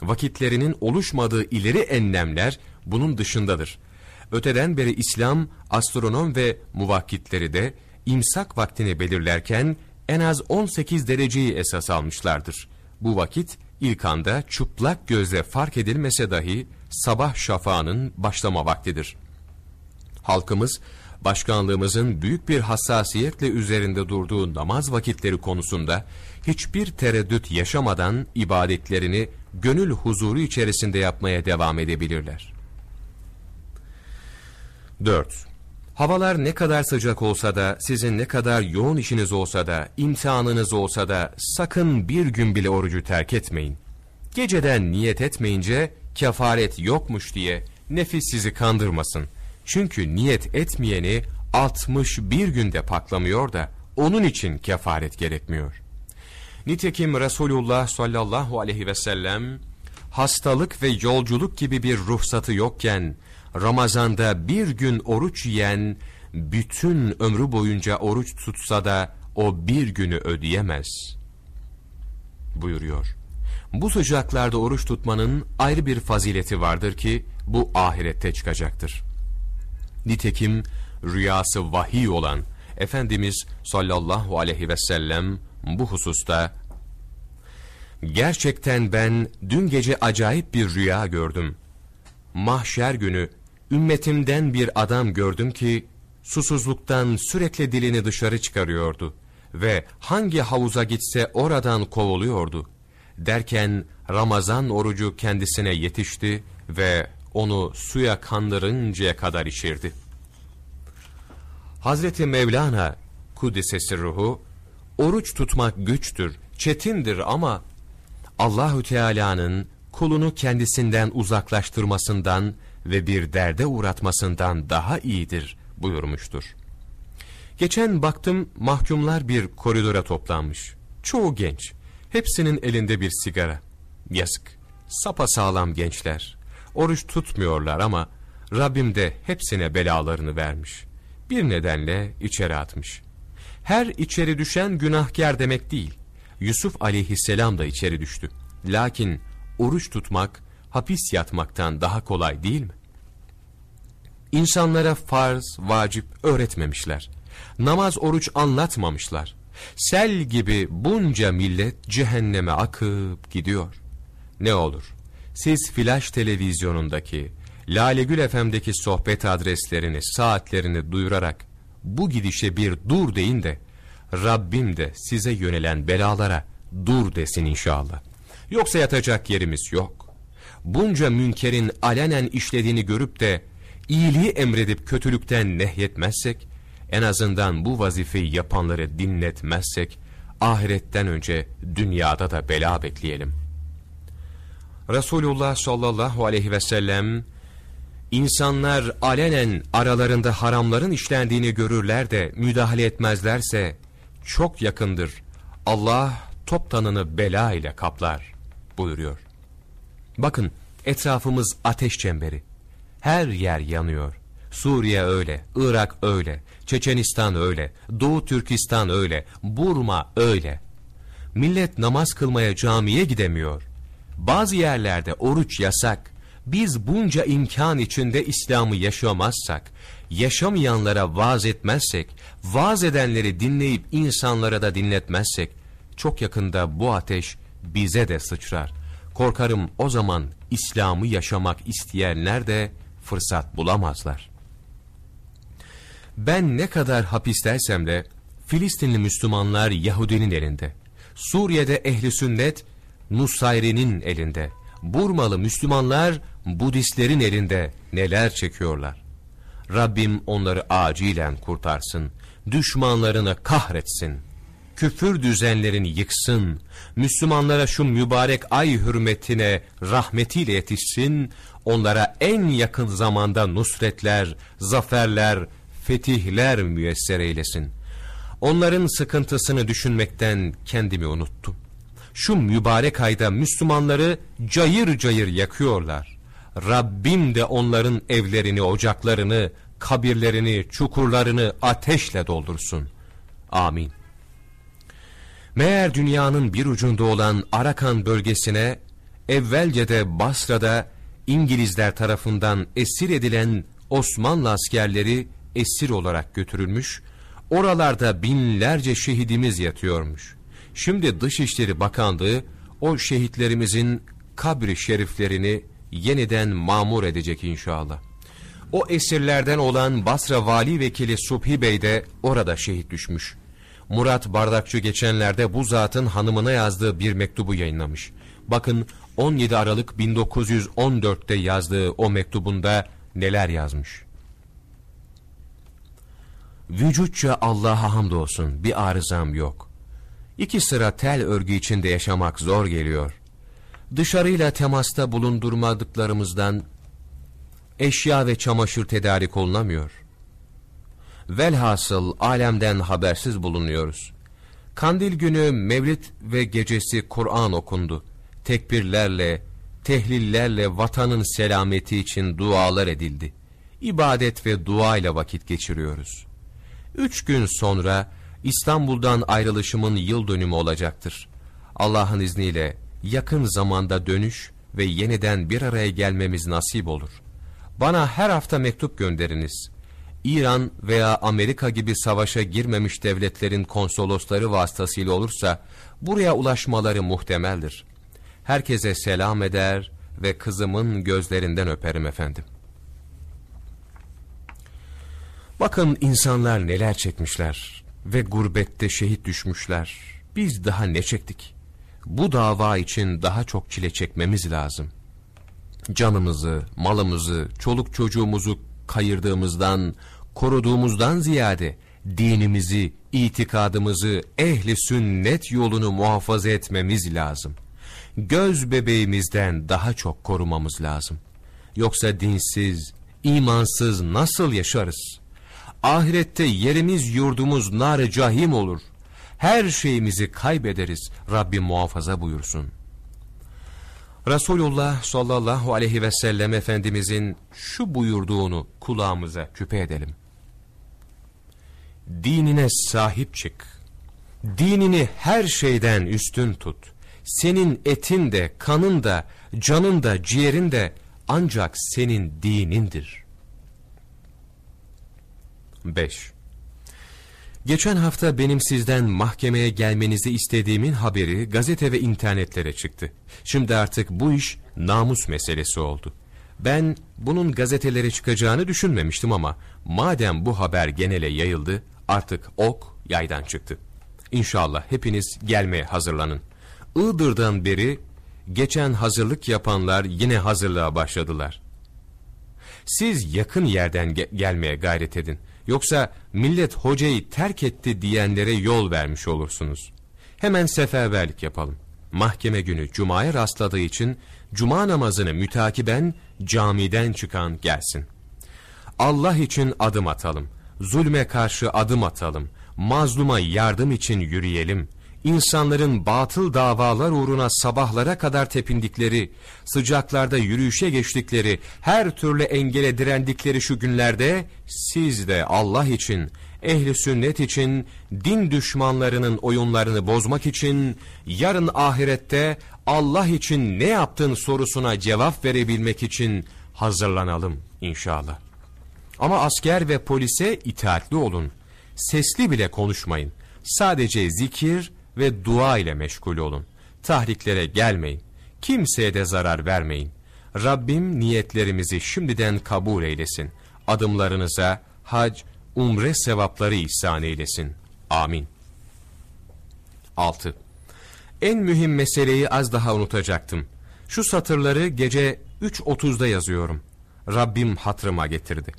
vakitlerinin oluşmadığı ileri enlemler bunun dışındadır. Öteden beri İslam, astronom ve muvakkitleri de imsak vaktini belirlerken en az 18 dereceyi esas almışlardır. Bu vakit ilk anda çıplak gözle fark edilmese dahi sabah şafağının başlama vaktidir. Halkımız, başkanlığımızın büyük bir hassasiyetle üzerinde durduğu namaz vakitleri konusunda hiçbir tereddüt yaşamadan ibadetlerini gönül huzuru içerisinde yapmaya devam edebilirler. 4. Havalar ne kadar sıcak olsa da, sizin ne kadar yoğun işiniz olsa da, imtihanınız olsa da sakın bir gün bile orucu terk etmeyin. Geceden niyet etmeyince kefaret yokmuş diye nefis sizi kandırmasın. Çünkü niyet etmeyeni 61 günde paklamıyor da onun için kefaret gerekmiyor. Nitekim Resulullah sallallahu aleyhi ve sellem hastalık ve yolculuk gibi bir ruhsatı yokken Ramazan'da bir gün oruç yiyen bütün ömrü boyunca oruç tutsa da o bir günü ödeyemez buyuruyor. Bu sıcaklarda oruç tutmanın ayrı bir fazileti vardır ki bu ahirette çıkacaktır. Nitekim rüyası vahiy olan Efendimiz sallallahu aleyhi ve sellem bu hususta Gerçekten ben dün gece acayip bir rüya gördüm. Mahşer günü ümmetimden bir adam gördüm ki susuzluktan sürekli dilini dışarı çıkarıyordu ve hangi havuza gitse oradan kovuluyordu. Derken Ramazan orucu kendisine yetişti ve onu suya kandırıncaya kadar içirdi. Hazreti Mevlana Kudüs'esi ruhu oruç tutmak güçtür, çetindir ama Allahü Teala'nın kulunu kendisinden uzaklaştırmasından ve bir derde uğratmasından daha iyidir buyurmuştur. Geçen baktım mahkumlar bir koridora toplanmış. Çoğu genç. Hepsinin elinde bir sigara. Yazık. Sapa sağlam gençler. Oruç tutmuyorlar ama Rabbim de hepsine belalarını vermiş. Bir nedenle içeri atmış. Her içeri düşen günahkar demek değil. Yusuf aleyhisselam da içeri düştü. Lakin oruç tutmak hapis yatmaktan daha kolay değil mi? İnsanlara farz, vacip öğretmemişler. Namaz, oruç anlatmamışlar. Sel gibi bunca millet cehenneme akıp gidiyor. Ne olur? Siz flash televizyonundaki, Lale Gül FM'deki sohbet adreslerini, saatlerini duyurarak bu gidişe bir dur deyin de Rabbim de size yönelen belalara dur desin inşallah. Yoksa yatacak yerimiz yok. Bunca münkerin alenen işlediğini görüp de iyiliği emredip kötülükten nehyetmezsek, en azından bu vazifeyi yapanları dinletmezsek, ahiretten önce dünyada da bela bekleyelim. Resulullah sallallahu aleyhi ve sellem, insanlar alenen aralarında haramların işlendiğini görürler de müdahale etmezlerse, çok yakındır. Allah toptanını bela ile kaplar buyuruyor. Bakın etrafımız ateş çemberi. Her yer yanıyor. Suriye öyle, Irak öyle, Çeçenistan öyle, Doğu Türkistan öyle, Burma öyle. Millet namaz kılmaya camiye gidemiyor. Bazı yerlerde oruç yasak. Biz bunca imkan içinde İslam'ı yaşamazsak, yaşamayanlara vaaz etmezsek, vaaz edenleri dinleyip insanlara da dinletmezsek, çok yakında bu ateş bize de sıçrar. Korkarım o zaman İslam'ı yaşamak isteyenler de fırsat bulamazlar. Ben ne kadar hapisteysem de Filistinli Müslümanlar Yahudinin elinde. Suriye'de ehli sünnet Nusayri'nin elinde. Burmalı Müslümanlar Budistlerin elinde neler çekiyorlar. Rabbim onları acilen kurtarsın. Düşmanlarını kahretsin. Küfür düzenlerini yıksın. Müslümanlara şu mübarek ay hürmetine rahmetiyle yetişsin. Onlara en yakın zamanda nusretler, zaferler, fetihler müyesser eylesin. Onların sıkıntısını düşünmekten kendimi unuttum. Şu mübarek ayda Müslümanları cayır cayır yakıyorlar. Rabbim de onların evlerini, ocaklarını, kabirlerini, çukurlarını ateşle doldursun. Amin. Meğer dünyanın bir ucunda olan Arakan bölgesine, evvelce de Basra'da İngilizler tarafından esir edilen Osmanlı askerleri esir olarak götürülmüş, oralarda binlerce şehidimiz yatıyormuş. Şimdi Dışişleri Bakanlığı o şehitlerimizin kabri şeriflerini yeniden mamur edecek inşallah. O esirlerden olan Basra Vali Vekili Subhi Bey de orada şehit düşmüş. Murat Bardakçı geçenlerde bu zatın hanımına yazdığı bir mektubu yayınlamış. Bakın 17 Aralık 1914'te yazdığı o mektubunda neler yazmış. Vücutça Allah'a hamdolsun bir arızam yok. İki sıra tel örgü içinde yaşamak zor geliyor. Dışarıyla temasta bulundurmadıklarımızdan eşya ve çamaşır tedarik olunamıyor. Velhasıl alemden habersiz bulunuyoruz. Kandil günü mevlid ve gecesi Kur'an okundu. Tekbirlerle, tehlillerle vatanın selameti için dualar edildi. İbadet ve dua ile vakit geçiriyoruz. Üç gün sonra İstanbul'dan ayrılışımın yıl dönümü olacaktır. Allah'ın izniyle yakın zamanda dönüş ve yeniden bir araya gelmemiz nasip olur. Bana her hafta mektup gönderiniz. İran veya Amerika gibi savaşa girmemiş devletlerin konsolosları vasıtasıyla olursa buraya ulaşmaları muhtemeldir. Herkese selam eder ve kızımın gözlerinden öperim efendim. Bakın insanlar neler çekmişler ve gurbette şehit düşmüşler. Biz daha ne çektik? Bu dava için daha çok çile çekmemiz lazım. Canımızı, malımızı, çoluk çocuğumuzu kayırdığımızdan, koruduğumuzdan ziyade dinimizi, itikadımızı, ehli sünnet yolunu muhafaza etmemiz lazım. Göz bebeğimizden daha çok korumamız lazım. Yoksa dinsiz, imansız nasıl yaşarız? Ahirette yerimiz yurdumuz nar cahim olur. Her şeyimizi kaybederiz. Rabbim muhafaza buyursun. Resulullah sallallahu aleyhi ve sellem Efendimizin şu buyurduğunu kulağımıza küpe edelim. Dinine sahip çık. Dinini her şeyden üstün tut. Senin etin de, kanın da, canın da, ciğerin de ancak senin dinindir. 5. Geçen hafta benim sizden mahkemeye gelmenizi istediğimin haberi gazete ve internetlere çıktı. Şimdi artık bu iş namus meselesi oldu. Ben bunun gazetelere çıkacağını düşünmemiştim ama madem bu haber genele yayıldı artık ok yaydan çıktı. İnşallah hepiniz gelmeye hazırlanın. Iğdır'dan beri geçen hazırlık yapanlar yine hazırlığa başladılar. Siz yakın yerden ge gelmeye gayret edin. Yoksa millet hocayı terk etti diyenlere yol vermiş olursunuz. Hemen seferberlik yapalım. Mahkeme günü cumaya rastladığı için cuma namazını mütakiben camiden çıkan gelsin. Allah için adım atalım. Zulme karşı adım atalım. Mazluma yardım için yürüyelim insanların batıl davalar uğruna sabahlara kadar tepindikleri, sıcaklarda yürüyüşe geçtikleri, her türlü engele direndikleri şu günlerde siz de Allah için, ehli sünnet için, din düşmanlarının oyunlarını bozmak için, yarın ahirette Allah için ne yaptın sorusuna cevap verebilmek için hazırlanalım inşallah. Ama asker ve polise itaatli olun. Sesli bile konuşmayın. Sadece zikir ve dua ile meşgul olun. Tahriklere gelmeyin. Kimseye de zarar vermeyin. Rabbim niyetlerimizi şimdiden kabul eylesin. Adımlarınıza hac, umre sevapları ihsan eylesin. Amin. 6. En mühim meseleyi az daha unutacaktım. Şu satırları gece 3.30'da yazıyorum. Rabbim hatırıma getirdi.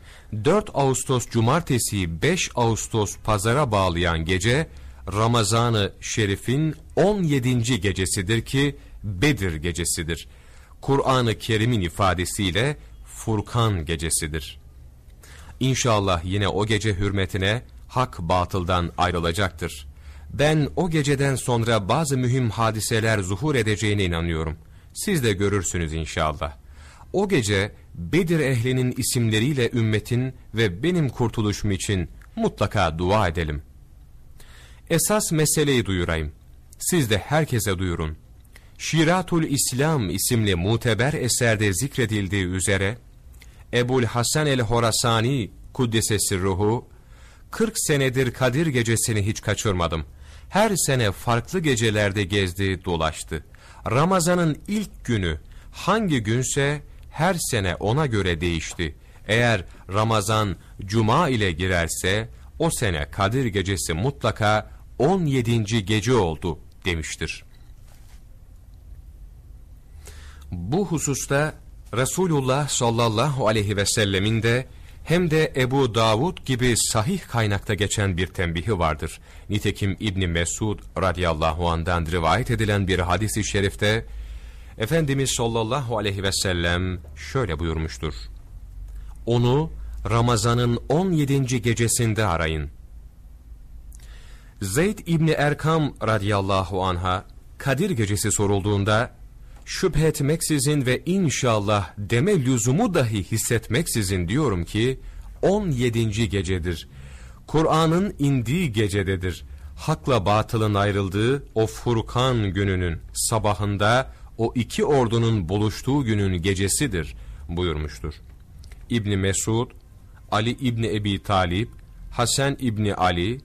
4 Ağustos Cumartesi 5 Ağustos Pazara bağlayan gece Ramazan-ı Şerif'in 17. gecesidir ki Bedir gecesidir. Kur'an-ı Kerim'in ifadesiyle Furkan gecesidir. İnşallah yine o gece hürmetine hak batıldan ayrılacaktır. Ben o geceden sonra bazı mühim hadiseler zuhur edeceğine inanıyorum. Siz de görürsünüz inşallah. O gece Bedir ehlinin isimleriyle ümmetin ve benim kurtuluşum için mutlaka dua edelim. Esas meseleyi duyurayım. Siz de herkese duyurun. Şiratul İslam isimli muteber eserde zikredildiği üzere Ebul Hasan el-Horasani kuddesesi ruhu 40 senedir Kadir gecesini hiç kaçırmadım. Her sene farklı gecelerde gezdi, dolaştı. Ramazanın ilk günü hangi günse her sene ona göre değişti. Eğer Ramazan cuma ile girerse o sene Kadir gecesi mutlaka 17. gece oldu demiştir. Bu hususta Resulullah sallallahu aleyhi ve sellemin de hem de Ebu Davud gibi sahih kaynakta geçen bir tembihi vardır. Nitekim İbni Mesud radıyallahu andan rivayet edilen bir hadisi şerifte Efendimiz sallallahu aleyhi ve sellem şöyle buyurmuştur. Onu Ramazan'ın 17. gecesinde arayın. Zeyd İbni Erkam radıyallahu anha Kadir gecesi sorulduğunda şüphe etmeksizin ve inşallah deme lüzumu dahi hissetmeksizin diyorum ki 17. gecedir. Kur'an'ın indiği gecededir. Hakla batılın ayrıldığı o Furkan gününün sabahında o iki ordunun buluştuğu günün gecesidir buyurmuştur. İbni Mesud, Ali İbni Ebi Talip, Hasan İbni Ali,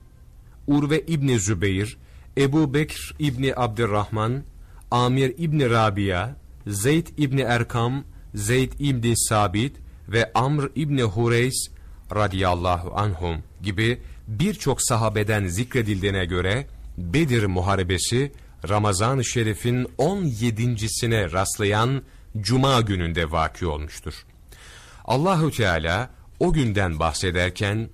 Urve İbni Zübeyir, Ebu Bekr İbni Abdurrahman, Amir İbni Rabia, Zeyd İbni Erkam, Zeyd İbni Sabit ve Amr İbni Hureys radıyallahu anhum gibi birçok sahabeden zikredildiğine göre Bedir Muharebesi Ramazan-ı Şerif'in 17.sine rastlayan Cuma gününde vaki olmuştur. Allahü Teala o günden bahsederken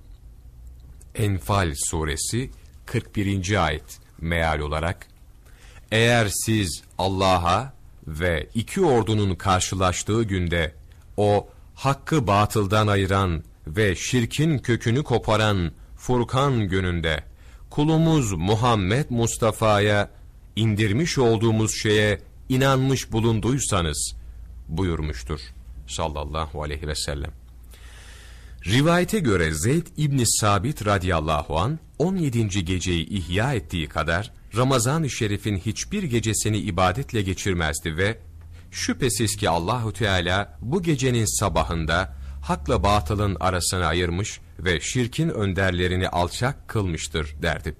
Enfal suresi 41. ayet meal olarak eğer siz Allah'a ve iki ordunun karşılaştığı günde o hakkı batıldan ayıran ve şirkin kökünü koparan Furkan gününde kulumuz Muhammed Mustafa'ya indirmiş olduğumuz şeye inanmış bulunduysanız buyurmuştur sallallahu aleyhi ve sellem. Rivayete göre Zeyd İbni Sabit radıyallahu an 17. geceyi ihya ettiği kadar Ramazan-ı Şerif'in hiçbir gecesini ibadetle geçirmezdi ve şüphesiz ki Allahu Teala bu gecenin sabahında hakla batılın arasını ayırmış ve şirkin önderlerini alçak kılmıştır derdi.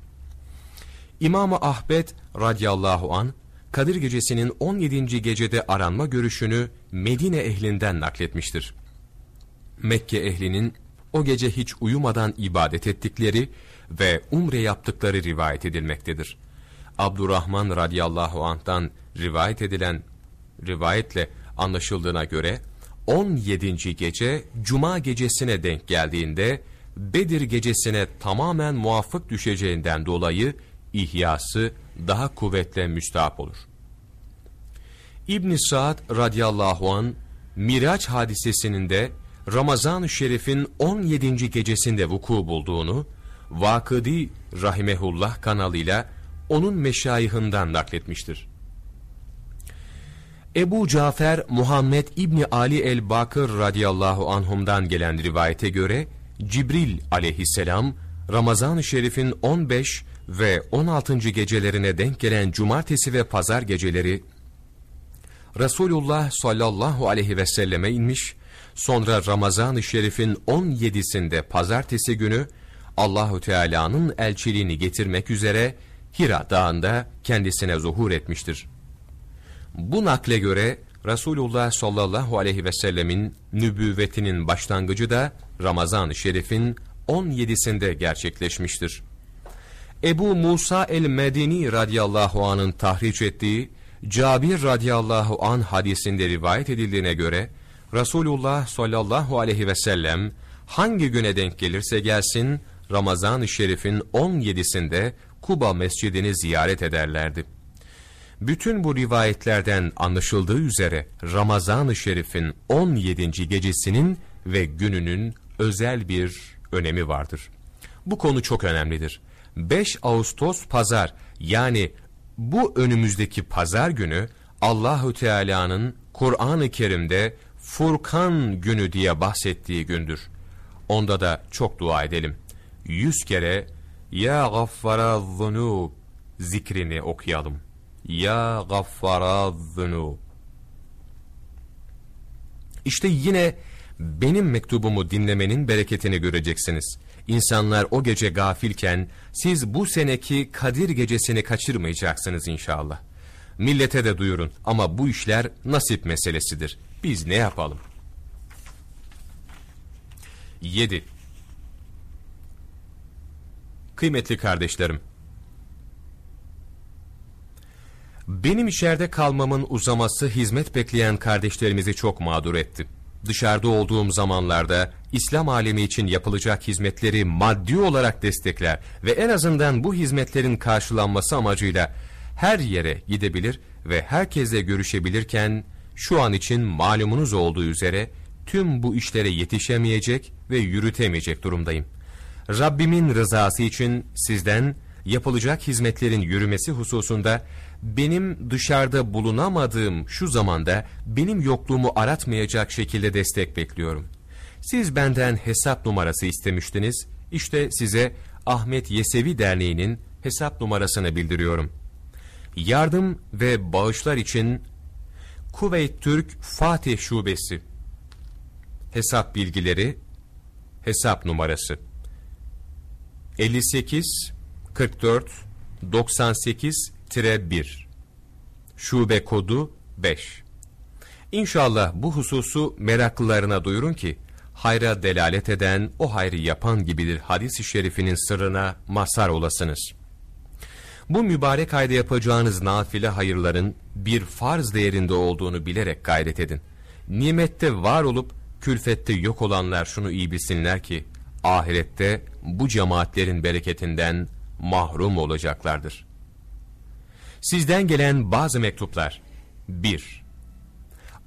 İmam-ı Ahbed radıyallahu an Kadir gecesinin 17. gecede aranma görüşünü Medine ehlinden nakletmiştir. Mekke ehlinin o gece hiç uyumadan ibadet ettikleri ve umre yaptıkları rivayet edilmektedir. Abdurrahman radıyallahu anh'tan rivayet edilen rivayetle anlaşıldığına göre 17. gece Cuma gecesine denk geldiğinde Bedir gecesine tamamen muvaffık düşeceğinden dolayı ihyası daha kuvvetle müstahap olur. İbn Saad radıyallahu an Miraç hadisesinin de Ramazan-ı Şerif'in 17. gecesinde vuku bulduğunu Vakıdi Rahimehullah kanalıyla onun meşayihinden nakletmiştir. Ebu Cafer Muhammed İbni Ali el-Bakır radıyallahu anhumdan gelen rivayete göre Cibril aleyhisselam Ramazan-ı Şerif'in 15 ve 16. gecelerine denk gelen cumartesi ve pazar geceleri Resulullah sallallahu aleyhi ve selleme inmiş, sonra Ramazan-ı Şerif'in 17'sinde pazartesi günü Allahu Teala'nın elçiliğini getirmek üzere Hira Dağı'nda kendisine zuhur etmiştir. Bu nakle göre Resulullah sallallahu aleyhi ve sellemin nübüvvetinin başlangıcı da Ramazan-ı Şerif'in 17'sinde gerçekleşmiştir. Ebu Musa el-Medini radıyallahu anın tahriç ettiği Cabir radıyallahu an hadisinde rivayet edildiğine göre Resulullah sallallahu aleyhi ve sellem hangi güne denk gelirse gelsin Ramazan-ı Şerif'in 17'sinde Kuba mescidini ziyaret ederlerdi. Bütün bu rivayetlerden anlaşıldığı üzere Ramazan-ı Şerif'in 17. gecesinin ve gününün özel bir önemi vardır. Bu konu çok önemlidir. 5 Ağustos pazar yani bu önümüzdeki pazar günü Allahü Teala'nın Kur'an-ı Kerim'de Furkan günü diye bahsettiği gündür. Onda da çok dua edelim. Yüz kere Ya gaffara zunub zikrini okuyalım. Ya gaffara zunub. İşte yine benim mektubumu dinlemenin bereketini göreceksiniz. İnsanlar o gece gafilken siz bu seneki Kadir gecesini kaçırmayacaksınız inşallah. Millete de duyurun ama bu işler nasip meselesidir. Biz ne yapalım? 7. Kıymetli kardeşlerim, benim içeride kalmamın uzaması hizmet bekleyen kardeşlerimizi çok mağdur etti. Dışarıda olduğum zamanlarda İslam alemi için yapılacak hizmetleri maddi olarak destekler ve en azından bu hizmetlerin karşılanması amacıyla her yere gidebilir ve herkesle görüşebilirken şu an için malumunuz olduğu üzere tüm bu işlere yetişemeyecek ve yürütemeyecek durumdayım. Rabbimin rızası için sizden yapılacak hizmetlerin yürümesi hususunda benim dışarıda bulunamadığım şu zamanda benim yokluğumu aratmayacak şekilde destek bekliyorum. Siz benden hesap numarası istemiştiniz. İşte size Ahmet Yesevi Derneği'nin hesap numarasını bildiriyorum. Yardım ve bağışlar için Kuveyt Türk Fatih Şubesi. Hesap bilgileri Hesap numarası. 58 44 98 1 Şube kodu 5 İnşallah bu hususu meraklılarına duyurun ki hayra delalet eden o hayrı yapan gibidir hadis-i şerifinin sırrına mazhar olasınız. Bu mübarek ayda yapacağınız nafile hayırların bir farz değerinde olduğunu bilerek gayret edin. Nimette var olup külfette yok olanlar şunu iyi bilsinler ki ahirette bu cemaatlerin bereketinden mahrum olacaklardır. Sizden gelen bazı mektuplar 1.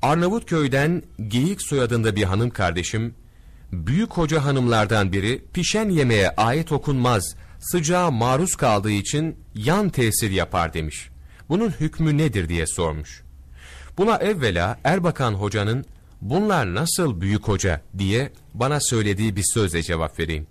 Arnavutköy'den Geyik soyadında bir hanım kardeşim, büyük hoca hanımlardan biri pişen yemeğe ayet okunmaz, sıcağa maruz kaldığı için yan tesir yapar demiş. Bunun hükmü nedir diye sormuş. Buna evvela Erbakan hocanın bunlar nasıl büyük hoca diye bana söylediği bir sözle cevap vereyim.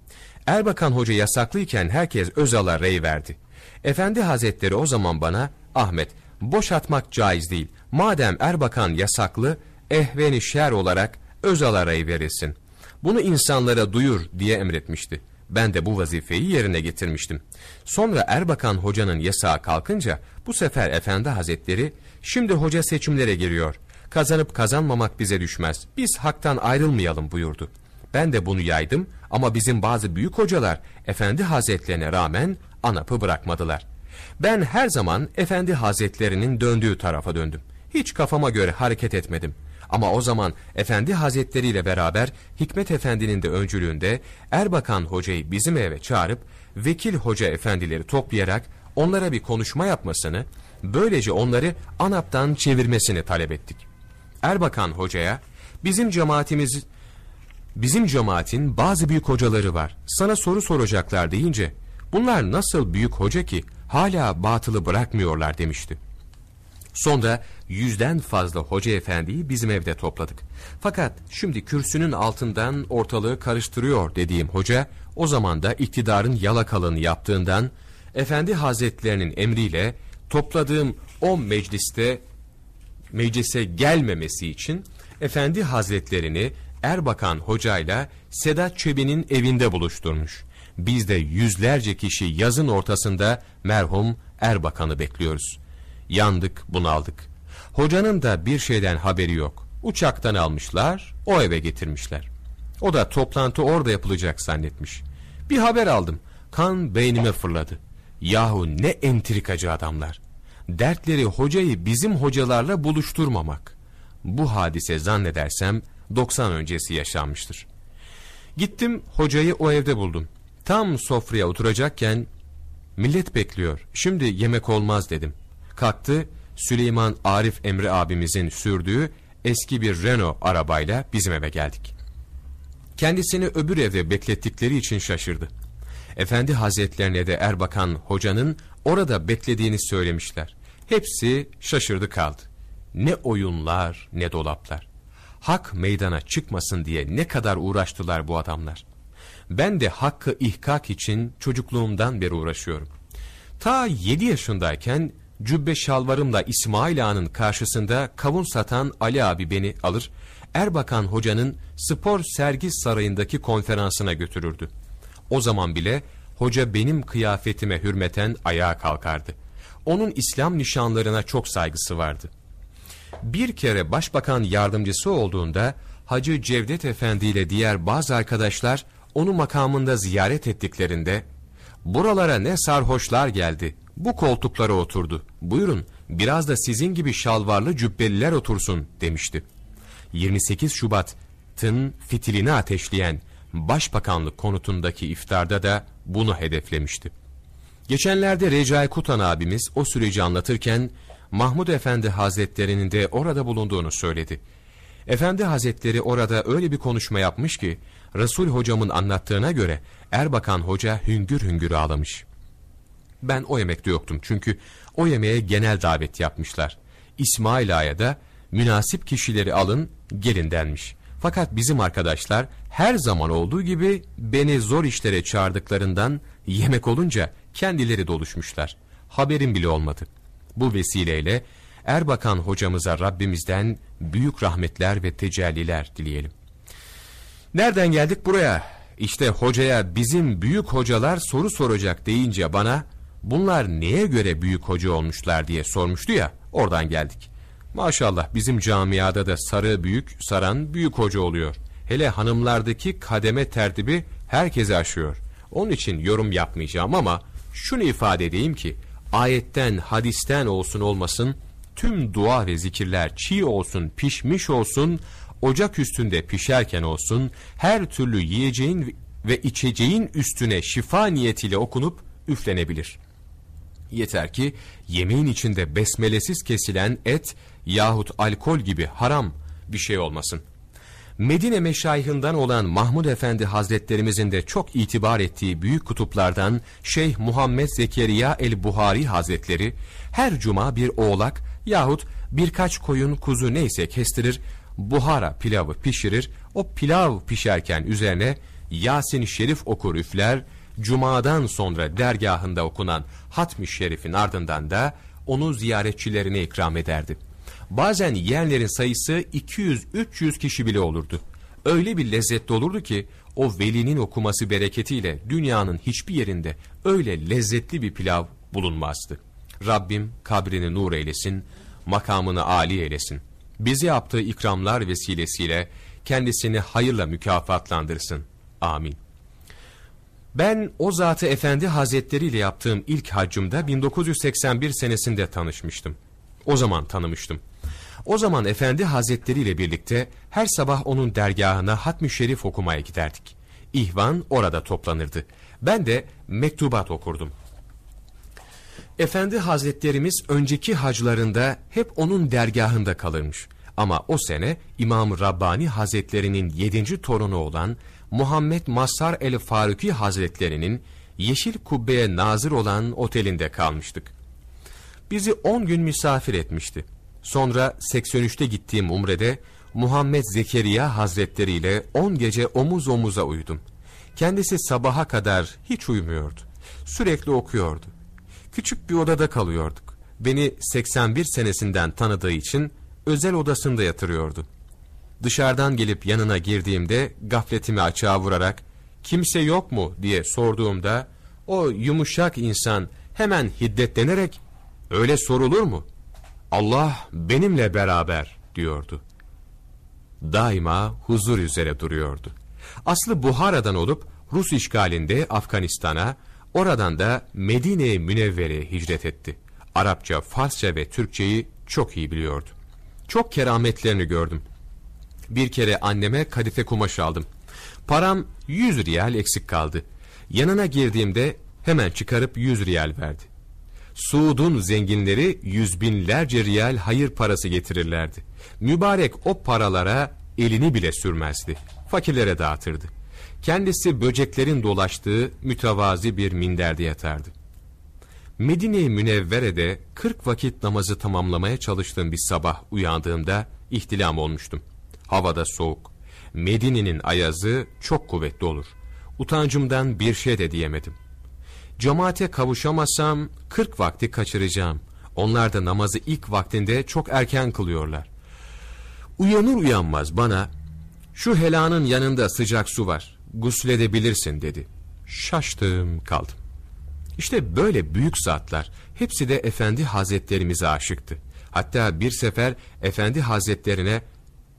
Erbakan hoca yasaklıyken herkes Özal'a rey verdi. Efendi Hazretleri o zaman bana Ahmet boşatmak caiz değil. Madem Erbakan yasaklı ehveni şer olarak Özal'a rey verilsin. Bunu insanlara duyur diye emretmişti. Ben de bu vazifeyi yerine getirmiştim. Sonra Erbakan hocanın yasağı kalkınca bu sefer Efendi Hazretleri şimdi hoca seçimlere giriyor. Kazanıp kazanmamak bize düşmez. Biz haktan ayrılmayalım buyurdu. Ben de bunu yaydım ama bizim bazı büyük hocalar Efendi Hazretlerine rağmen ANAP'ı bırakmadılar. Ben her zaman Efendi Hazretlerinin döndüğü tarafa döndüm. Hiç kafama göre hareket etmedim. Ama o zaman Efendi Hazretleri ile beraber Hikmet Efendi'nin de öncülüğünde Erbakan Hoca'yı bizim eve çağırıp Vekil Hoca Efendileri toplayarak onlara bir konuşma yapmasını, böylece onları ANAP'tan çevirmesini talep ettik. Erbakan Hoca'ya bizim cemaatimiz bizim cemaatin bazı büyük hocaları var. Sana soru soracaklar deyince bunlar nasıl büyük hoca ki hala batılı bırakmıyorlar demişti. Sonra yüzden fazla hoca efendiyi bizim evde topladık. Fakat şimdi kürsünün altından ortalığı karıştırıyor dediğim hoca o zaman da iktidarın yalakalığını yaptığından efendi hazretlerinin emriyle topladığım o mecliste meclise gelmemesi için efendi hazretlerini Erbakan hocayla Sedat Çebi'nin evinde buluşturmuş. Biz de yüzlerce kişi yazın ortasında merhum Erbakan'ı bekliyoruz. Yandık, bunaldık. Hocanın da bir şeyden haberi yok. Uçaktan almışlar, o eve getirmişler. O da toplantı orada yapılacak zannetmiş. Bir haber aldım. Kan beynime fırladı. Yahu ne entrikacı adamlar. Dertleri hocayı bizim hocalarla buluşturmamak. Bu hadise zannedersem 90 öncesi yaşanmıştır. Gittim hocayı o evde buldum. Tam sofraya oturacakken millet bekliyor. Şimdi yemek olmaz dedim. Kalktı Süleyman Arif Emre abimizin sürdüğü eski bir Renault arabayla bizim eve geldik. Kendisini öbür evde beklettikleri için şaşırdı. Efendi Hazretlerine de Erbakan hocanın orada beklediğini söylemişler. Hepsi şaşırdı kaldı. Ne oyunlar ne dolaplar. Hak meydana çıkmasın diye ne kadar uğraştılar bu adamlar. Ben de hakkı ihkak için çocukluğumdan beri uğraşıyorum. Ta yedi yaşındayken cübbe şalvarımla İsmail Ağa'nın karşısında kavun satan Ali abi beni alır, Erbakan hocanın spor sergi sarayındaki konferansına götürürdü. O zaman bile hoca benim kıyafetime hürmeten ayağa kalkardı. Onun İslam nişanlarına çok saygısı vardı. Bir kere başbakan yardımcısı olduğunda Hacı Cevdet Efendi ile diğer bazı arkadaşlar onu makamında ziyaret ettiklerinde buralara ne sarhoşlar geldi bu koltuklara oturdu buyurun biraz da sizin gibi şalvarlı cübbeliler otursun demişti. 28 Şubat tın fitilini ateşleyen başbakanlık konutundaki iftarda da bunu hedeflemişti. Geçenlerde Recai Kutan abimiz o süreci anlatırken Mahmud Efendi Hazretleri'nin de orada bulunduğunu söyledi. Efendi Hazretleri orada öyle bir konuşma yapmış ki Resul hocamın anlattığına göre Erbakan hoca hüngür hüngür ağlamış. Ben o yemekte yoktum çünkü o yemeğe genel davet yapmışlar. İsmail Ağa'ya da münasip kişileri alın gelin denmiş. Fakat bizim arkadaşlar her zaman olduğu gibi beni zor işlere çağırdıklarından yemek olunca kendileri doluşmuşlar. Haberim bile olmadı. Bu vesileyle Erbakan hocamıza Rabbimizden büyük rahmetler ve tecelliler dileyelim. Nereden geldik buraya? İşte hocaya bizim büyük hocalar soru soracak deyince bana bunlar neye göre büyük hoca olmuşlar diye sormuştu ya oradan geldik. Maşallah bizim camiada da sarı büyük saran büyük hoca oluyor. Hele hanımlardaki kademe tertibi herkese aşıyor. Onun için yorum yapmayacağım ama şunu ifade edeyim ki ayetten hadisten olsun olmasın tüm dua ve zikirler çiğ olsun pişmiş olsun ocak üstünde pişerken olsun her türlü yiyeceğin ve içeceğin üstüne şifa niyetiyle okunup üflenebilir. Yeter ki yemeğin içinde besmelesiz kesilen et yahut alkol gibi haram bir şey olmasın. Medine meşayihinden olan Mahmud Efendi Hazretlerimizin de çok itibar ettiği büyük kutuplardan Şeyh Muhammed Zekeriya el-Buhari Hazretleri her cuma bir oğlak yahut birkaç koyun kuzu neyse kestirir, buhara pilavı pişirir, o pilav pişerken üzerine Yasin-i Şerif okur üfler, cumadan sonra dergahında okunan Hatmi Şerif'in ardından da onu ziyaretçilerine ikram ederdi. Bazen yiyenlerin sayısı 200-300 kişi bile olurdu. Öyle bir lezzetli olurdu ki o velinin okuması bereketiyle dünyanın hiçbir yerinde öyle lezzetli bir pilav bulunmazdı. Rabbim kabrini nur eylesin, makamını âli eylesin. Bizi yaptığı ikramlar vesilesiyle kendisini hayırla mükafatlandırsın. Amin. Ben o Zatı Efendi Hazretleri ile yaptığım ilk haccımda 1981 senesinde tanışmıştım. O zaman tanımıştım. O zaman Efendi Hazretleri ile birlikte her sabah onun dergahına hatmi şerif okumaya giderdik. İhvan orada toplanırdı. Ben de mektubat okurdum. Efendi Hazretlerimiz önceki haclarında hep onun dergahında kalırmış. Ama o sene İmam Rabbani Hazretlerinin yedinci torunu olan Muhammed Masar el Faruki Hazretlerinin Yeşil Kubbe'ye nazır olan otelinde kalmıştık. Bizi on gün misafir etmişti. Sonra 83'te gittiğim Umre'de Muhammed Zekeriya Hazretleri ile 10 gece omuz omuza uyudum. Kendisi sabaha kadar hiç uyumuyordu. Sürekli okuyordu. Küçük bir odada kalıyorduk. Beni 81 senesinden tanıdığı için özel odasında yatırıyordu. Dışarıdan gelip yanına girdiğimde gafletimi açığa vurarak kimse yok mu diye sorduğumda o yumuşak insan hemen hiddetlenerek öyle sorulur mu? Allah benimle beraber diyordu. Daima huzur üzere duruyordu. Aslı Buhara'dan olup Rus işgalinde Afganistan'a, oradan da Medine-i Münevvere'ye hicret etti. Arapça, Farsça ve Türkçeyi çok iyi biliyordu. Çok kerametlerini gördüm. Bir kere anneme kadife kumaş aldım. Param 100 riyal eksik kaldı. Yanına girdiğimde hemen çıkarıp 100 riyal verdi. Suud'un zenginleri yüz binlerce riyal hayır parası getirirlerdi. Mübarek o paralara elini bile sürmezdi. Fakirlere dağıtırdı. Kendisi böceklerin dolaştığı mütevazi bir minderde yatardı. Medine-i Münevvere'de 40 vakit namazı tamamlamaya çalıştığım bir sabah uyandığımda ihtilam olmuştum. Havada soğuk. Medine'nin ayazı çok kuvvetli olur. Utancımdan bir şey de diyemedim. Cemaate kavuşamasam 40 vakti kaçıracağım. Onlar da namazı ilk vaktinde çok erken kılıyorlar. Uyanır uyanmaz bana şu helanın yanında sıcak su var gusledebilirsin dedi. Şaştım kaldım. İşte böyle büyük zatlar hepsi de Efendi Hazretlerimize aşıktı. Hatta bir sefer Efendi Hazretlerine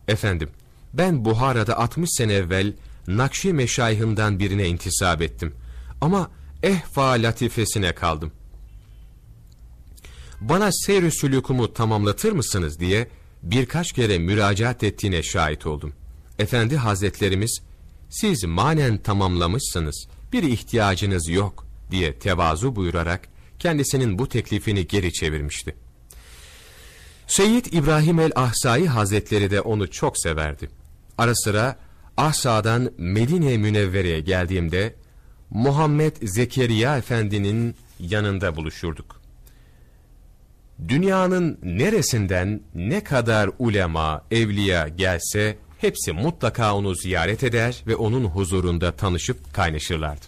Efendim ben Buhara'da 60 sene evvel Nakşi meşayihinden birine intisap ettim. Ama ehfa latifesine kaldım. Bana seyr-i sülükumu tamamlatır mısınız diye birkaç kere müracaat ettiğine şahit oldum. Efendi Hazretlerimiz, siz manen tamamlamışsınız, bir ihtiyacınız yok diye tevazu buyurarak kendisinin bu teklifini geri çevirmişti. Seyyid İbrahim el-Ahsai Hazretleri de onu çok severdi. Ara sıra Ahsa'dan Medine Münevvere'ye geldiğimde Muhammed Zekeriya Efendi'nin yanında buluşurduk. Dünyanın neresinden ne kadar ulema, evliya gelse hepsi mutlaka onu ziyaret eder ve onun huzurunda tanışıp kaynaşırlardı.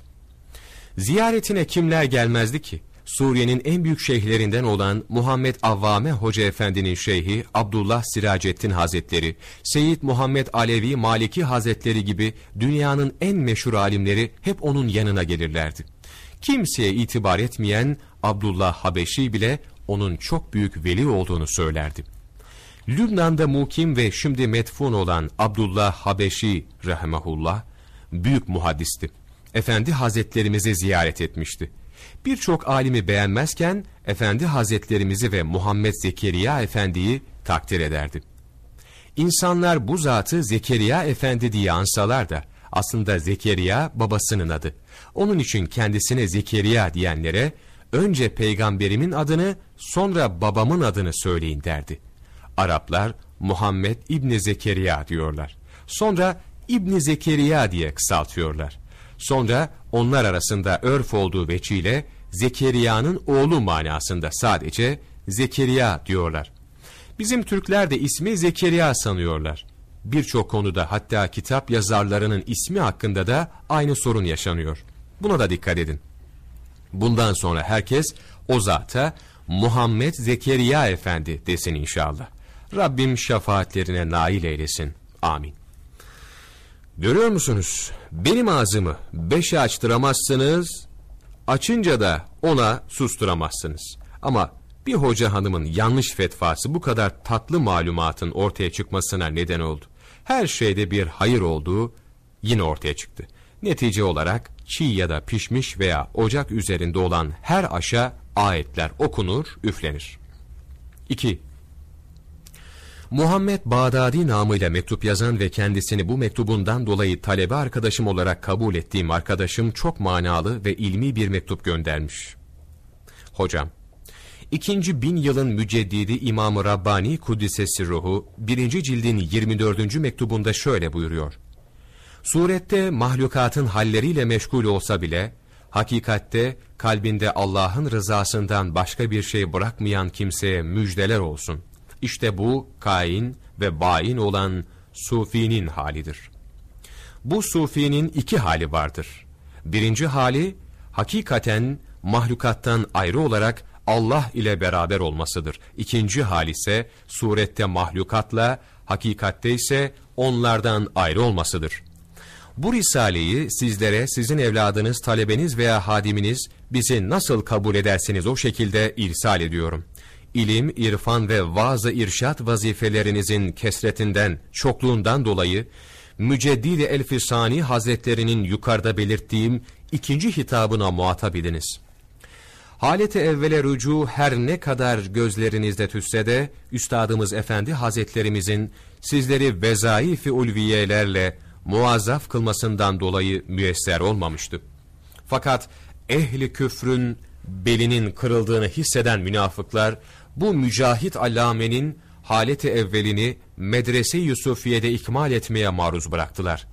Ziyaretine kimler gelmezdi ki? Suriye'nin en büyük şeyhlerinden olan Muhammed Avvame Hoca Efendi'nin şeyhi Abdullah Siracettin Hazretleri, Seyyid Muhammed Alevi Maliki Hazretleri gibi dünyanın en meşhur alimleri hep onun yanına gelirlerdi. Kimseye itibar etmeyen Abdullah Habeşi bile onun çok büyük veli olduğunu söylerdi. Lübnan'da mukim ve şimdi metfun olan Abdullah Habeşi rahimahullah büyük muhaddisti. Efendi Hazretlerimizi ziyaret etmişti. Birçok alimi beğenmezken Efendi Hazretlerimizi ve Muhammed Zekeriya Efendi'yi takdir ederdi. İnsanlar bu zatı Zekeriya Efendi diye ansalar da aslında Zekeriya babasının adı. Onun için kendisine Zekeriya diyenlere önce peygamberimin adını sonra babamın adını söyleyin derdi. Araplar Muhammed İbni Zekeriya diyorlar. Sonra İbni Zekeriya diye kısaltıyorlar. Sonra onlar arasında örf olduğu veçiyle Zekeriya'nın oğlu manasında sadece Zekeriya diyorlar. Bizim Türkler de ismi Zekeriya sanıyorlar. Birçok konuda hatta kitap yazarlarının ismi hakkında da aynı sorun yaşanıyor. Buna da dikkat edin. Bundan sonra herkes o zata Muhammed Zekeriya Efendi desin inşallah. Rabbim şefaatlerine nail eylesin. Amin. Görüyor musunuz? Benim ağzımı beşe açtıramazsınız, açınca da ona susturamazsınız. Ama bir hoca hanımın yanlış fetvası bu kadar tatlı malumatın ortaya çıkmasına neden oldu. Her şeyde bir hayır olduğu yine ortaya çıktı. Netice olarak çiğ ya da pişmiş veya ocak üzerinde olan her aşa ayetler okunur, üflenir. 2. Muhammed Bağdadi namıyla mektup yazan ve kendisini bu mektubundan dolayı talebe arkadaşım olarak kabul ettiğim arkadaşım çok manalı ve ilmi bir mektup göndermiş. Hocam, ikinci bin yılın müceddidi İmam-ı Rabbani Kuddisesi Ruhu, birinci cildin 24. mektubunda şöyle buyuruyor. Surette mahlukatın halleriyle meşgul olsa bile, hakikatte kalbinde Allah'ın rızasından başka bir şey bırakmayan kimseye müjdeler olsun. İşte bu kain ve bain olan sufinin halidir. Bu sufinin iki hali vardır. Birinci hali hakikaten mahlukattan ayrı olarak Allah ile beraber olmasıdır. İkinci hal ise surette mahlukatla, hakikatte ise onlardan ayrı olmasıdır. Bu risaleyi sizlere sizin evladınız, talebeniz veya hadiminiz bizi nasıl kabul ederseniz o şekilde irsal ediyorum. İlim, irfan ve vaaz irşat vazifelerinizin kesretinden, çokluğundan dolayı Müceddid-i Elfisani Hazretlerinin yukarıda belirttiğim ikinci hitabına muhatap ediniz. Haleti evvele rücu her ne kadar gözlerinizde tüsse de, Üstadımız Efendi Hazretlerimizin sizleri vezaif-i ulviyelerle muazzaf kılmasından dolayı müyesser olmamıştı. Fakat ehli küfrün belinin kırıldığını hisseden münafıklar, bu mücahit allamenin haleti evvelini medrese Yusufiye'de ikmal etmeye maruz bıraktılar.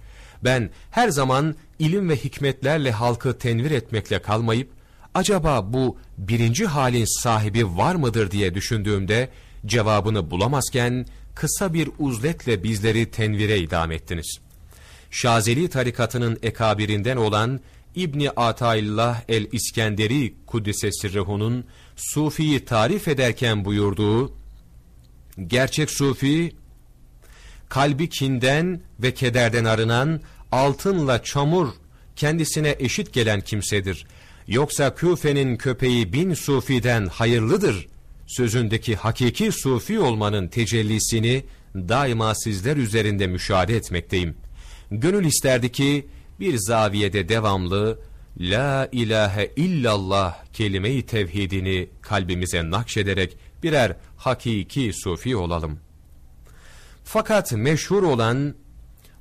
Ben her zaman ilim ve hikmetlerle halkı tenvir etmekle kalmayıp, acaba bu birinci halin sahibi var mıdır diye düşündüğümde, cevabını bulamazken, kısa bir uzletle bizleri tenvire idam ettiniz. Şazeli tarikatının ekabirinden olan İbni Ataillah el-İskenderi Kuddise ruhunun Sufi'yi tarif ederken buyurduğu, gerçek Sufi, kalbi kinden ve kederden arınan, altınla çamur kendisine eşit gelen kimsedir. Yoksa Küfe'nin köpeği bin Sufi'den hayırlıdır. Sözündeki hakiki Sufi olmanın tecellisini daima sizler üzerinde müşahede etmekteyim. Gönül isterdi ki, bir zaviyede devamlı La ilahe illallah kelime-i tevhidini kalbimize nakşederek birer hakiki sufi olalım. Fakat meşhur olan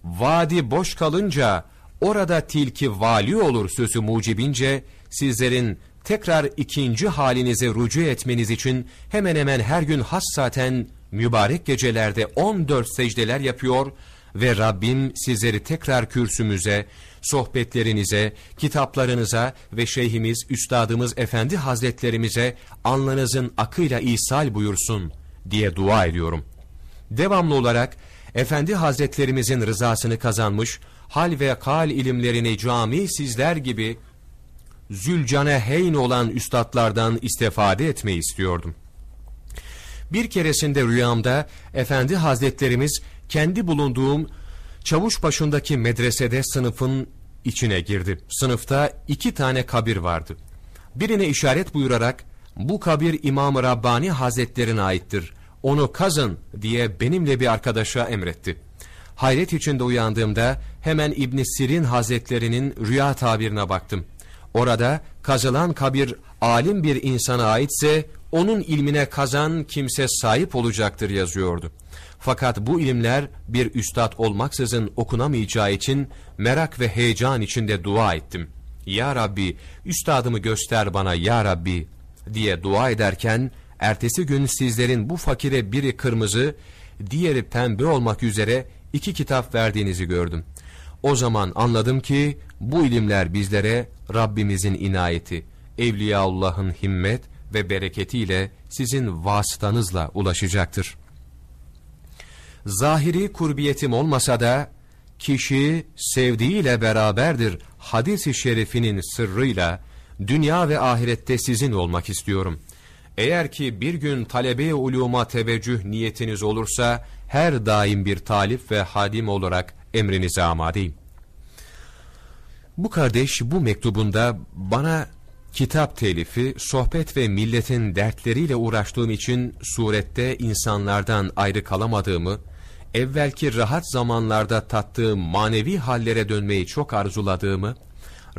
vadi boş kalınca orada tilki vali olur sözü mucibince sizlerin tekrar ikinci halinize rücu etmeniz için hemen hemen her gün hassaten mübarek gecelerde 14 secdeler yapıyor ve Rabbim sizleri tekrar kürsümüze, sohbetlerinize, kitaplarınıza ve şeyhimiz, üstadımız efendi hazretlerimize alnınızın akıyla ishal buyursun diye dua ediyorum. Devamlı olarak efendi hazretlerimizin rızasını kazanmış, hal ve kal ilimlerini cami sizler gibi zülcane heyn olan üstadlardan istifade etmeyi istiyordum. Bir keresinde rüyamda Efendi Hazretlerimiz kendi bulunduğum çavuş başındaki medresede sınıfın içine girdi. Sınıfta iki tane kabir vardı. Birine işaret buyurarak bu kabir İmam-ı Rabbani Hazretlerine aittir. Onu kazın diye benimle bir arkadaşa emretti. Hayret içinde uyandığımda hemen İbn Sirin Hazretlerinin rüya tabirine baktım. Orada kazılan kabir alim bir insana aitse onun ilmine kazan kimse sahip olacaktır yazıyordu. Fakat bu ilimler bir üstad olmaksızın okunamayacağı için merak ve heyecan içinde dua ettim. Ya Rabbi üstadımı göster bana ya Rabbi diye dua ederken ertesi gün sizlerin bu fakire biri kırmızı diğeri pembe olmak üzere iki kitap verdiğinizi gördüm. O zaman anladım ki bu ilimler bizlere Rabbimizin inayeti, Evliyaullah'ın himmet ve bereketiyle sizin vasıtanızla ulaşacaktır. Zahiri kurbiyetim olmasa da kişi sevdiğiyle beraberdir hadisi şerifinin sırrıyla dünya ve ahirette sizin olmak istiyorum. Eğer ki bir gün talebe uluma teveccüh niyetiniz olursa her daim bir talip ve hadim olarak emrinize amadeyim. Bu kardeş bu mektubunda bana kitap telifi, sohbet ve milletin dertleriyle uğraştığım için surette insanlardan ayrı kalamadığımı, evvelki rahat zamanlarda tattığım manevi hallere dönmeyi çok arzuladığımı,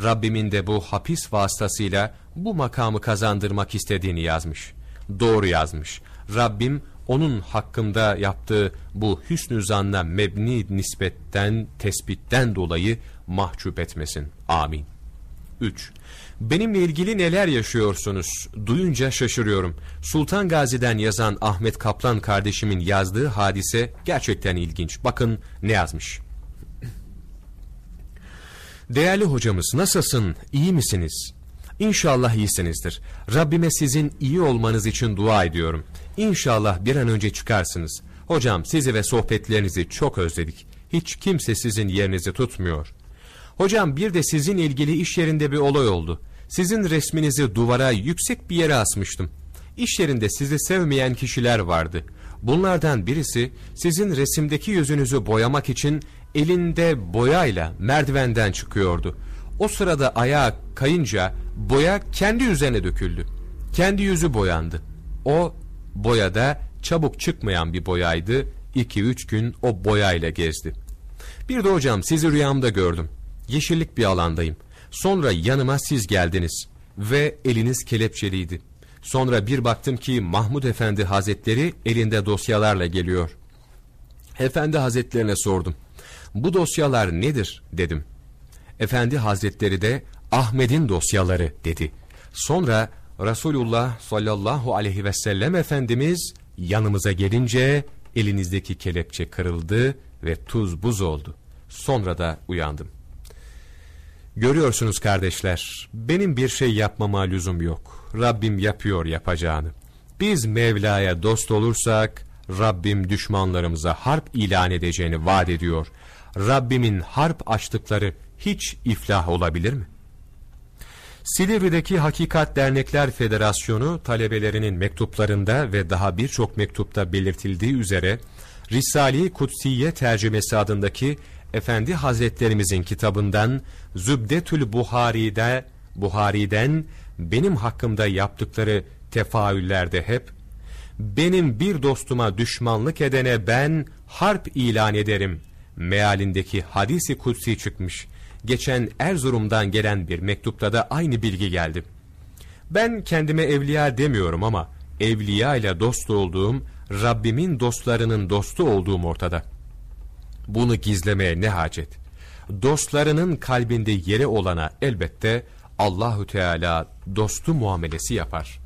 Rabbimin de bu hapis vasıtasıyla bu makamı kazandırmak istediğini yazmış. Doğru yazmış. Rabbim onun hakkında yaptığı bu hüsnü zanna mebni nispetten, tespitten dolayı mahcup etmesin. Amin. 3. Benimle ilgili neler yaşıyorsunuz? Duyunca şaşırıyorum. Sultan Gazi'den yazan Ahmet Kaplan kardeşimin yazdığı hadise gerçekten ilginç. Bakın ne yazmış. Değerli hocamız nasılsın? İyi misiniz? İnşallah iyisinizdir. Rabbime sizin iyi olmanız için dua ediyorum. İnşallah bir an önce çıkarsınız. Hocam sizi ve sohbetlerinizi çok özledik. Hiç kimse sizin yerinizi tutmuyor. Hocam bir de sizin ilgili iş yerinde bir olay oldu. Sizin resminizi duvara yüksek bir yere asmıştım. İş yerinde sizi sevmeyen kişiler vardı. Bunlardan birisi sizin resimdeki yüzünüzü boyamak için elinde boyayla merdivenden çıkıyordu. O sırada ayağa kayınca boya kendi üzerine döküldü. Kendi yüzü boyandı. O boyada çabuk çıkmayan bir boyaydı. 2-3 gün o boyayla gezdi. Bir de hocam sizi rüyamda gördüm. Yeşillik bir alandayım. Sonra yanıma siz geldiniz ve eliniz kelepçeliydi. Sonra bir baktım ki Mahmud Efendi Hazretleri elinde dosyalarla geliyor. Efendi Hazretlerine sordum. Bu dosyalar nedir dedim. Efendi Hazretleri de Ahmet'in dosyaları dedi. Sonra Resulullah sallallahu aleyhi ve sellem Efendimiz yanımıza gelince elinizdeki kelepçe kırıldı ve tuz buz oldu. Sonra da uyandım. Görüyorsunuz kardeşler, benim bir şey yapmama lüzum yok. Rabbim yapıyor yapacağını. Biz Mevla'ya dost olursak, Rabbim düşmanlarımıza harp ilan edeceğini vaat ediyor. Rabbimin harp açtıkları hiç iflah olabilir mi? Silivri'deki Hakikat Dernekler Federasyonu talebelerinin mektuplarında ve daha birçok mektupta belirtildiği üzere Risale-i Kutsiye tercümesi adındaki Efendi Hazretlerimizin kitabından Zübdetül Buhari'de Buhari'den benim hakkımda yaptıkları tefaüllerde hep benim bir dostuma düşmanlık edene ben harp ilan ederim mealindeki hadisi kutsi çıkmış. Geçen Erzurum'dan gelen bir mektupta da aynı bilgi geldi. Ben kendime evliya demiyorum ama evliya ile dost olduğum, Rabbimin dostlarının dostu olduğum ortada. Bunu gizlemeye ne hacet? Dostlarının kalbinde yeri olana elbette Allahü Teala dostu muamelesi yapar.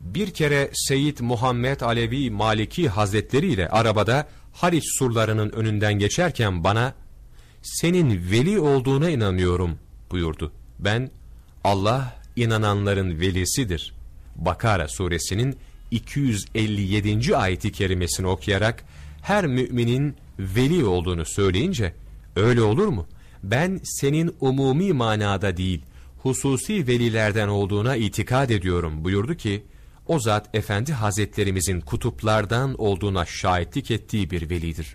Bir kere Seyyid Muhammed Alevi Maliki Hazretleri ile arabada Haliç surlarının önünden geçerken bana senin veli olduğuna inanıyorum buyurdu. Ben Allah inananların velisidir. Bakara suresinin 257. ayeti kerimesini okuyarak her müminin veli olduğunu söyleyince öyle olur mu? Ben senin umumi manada değil hususi velilerden olduğuna itikad ediyorum buyurdu ki o zat Efendi Hazretlerimizin kutuplardan olduğuna şahitlik ettiği bir velidir.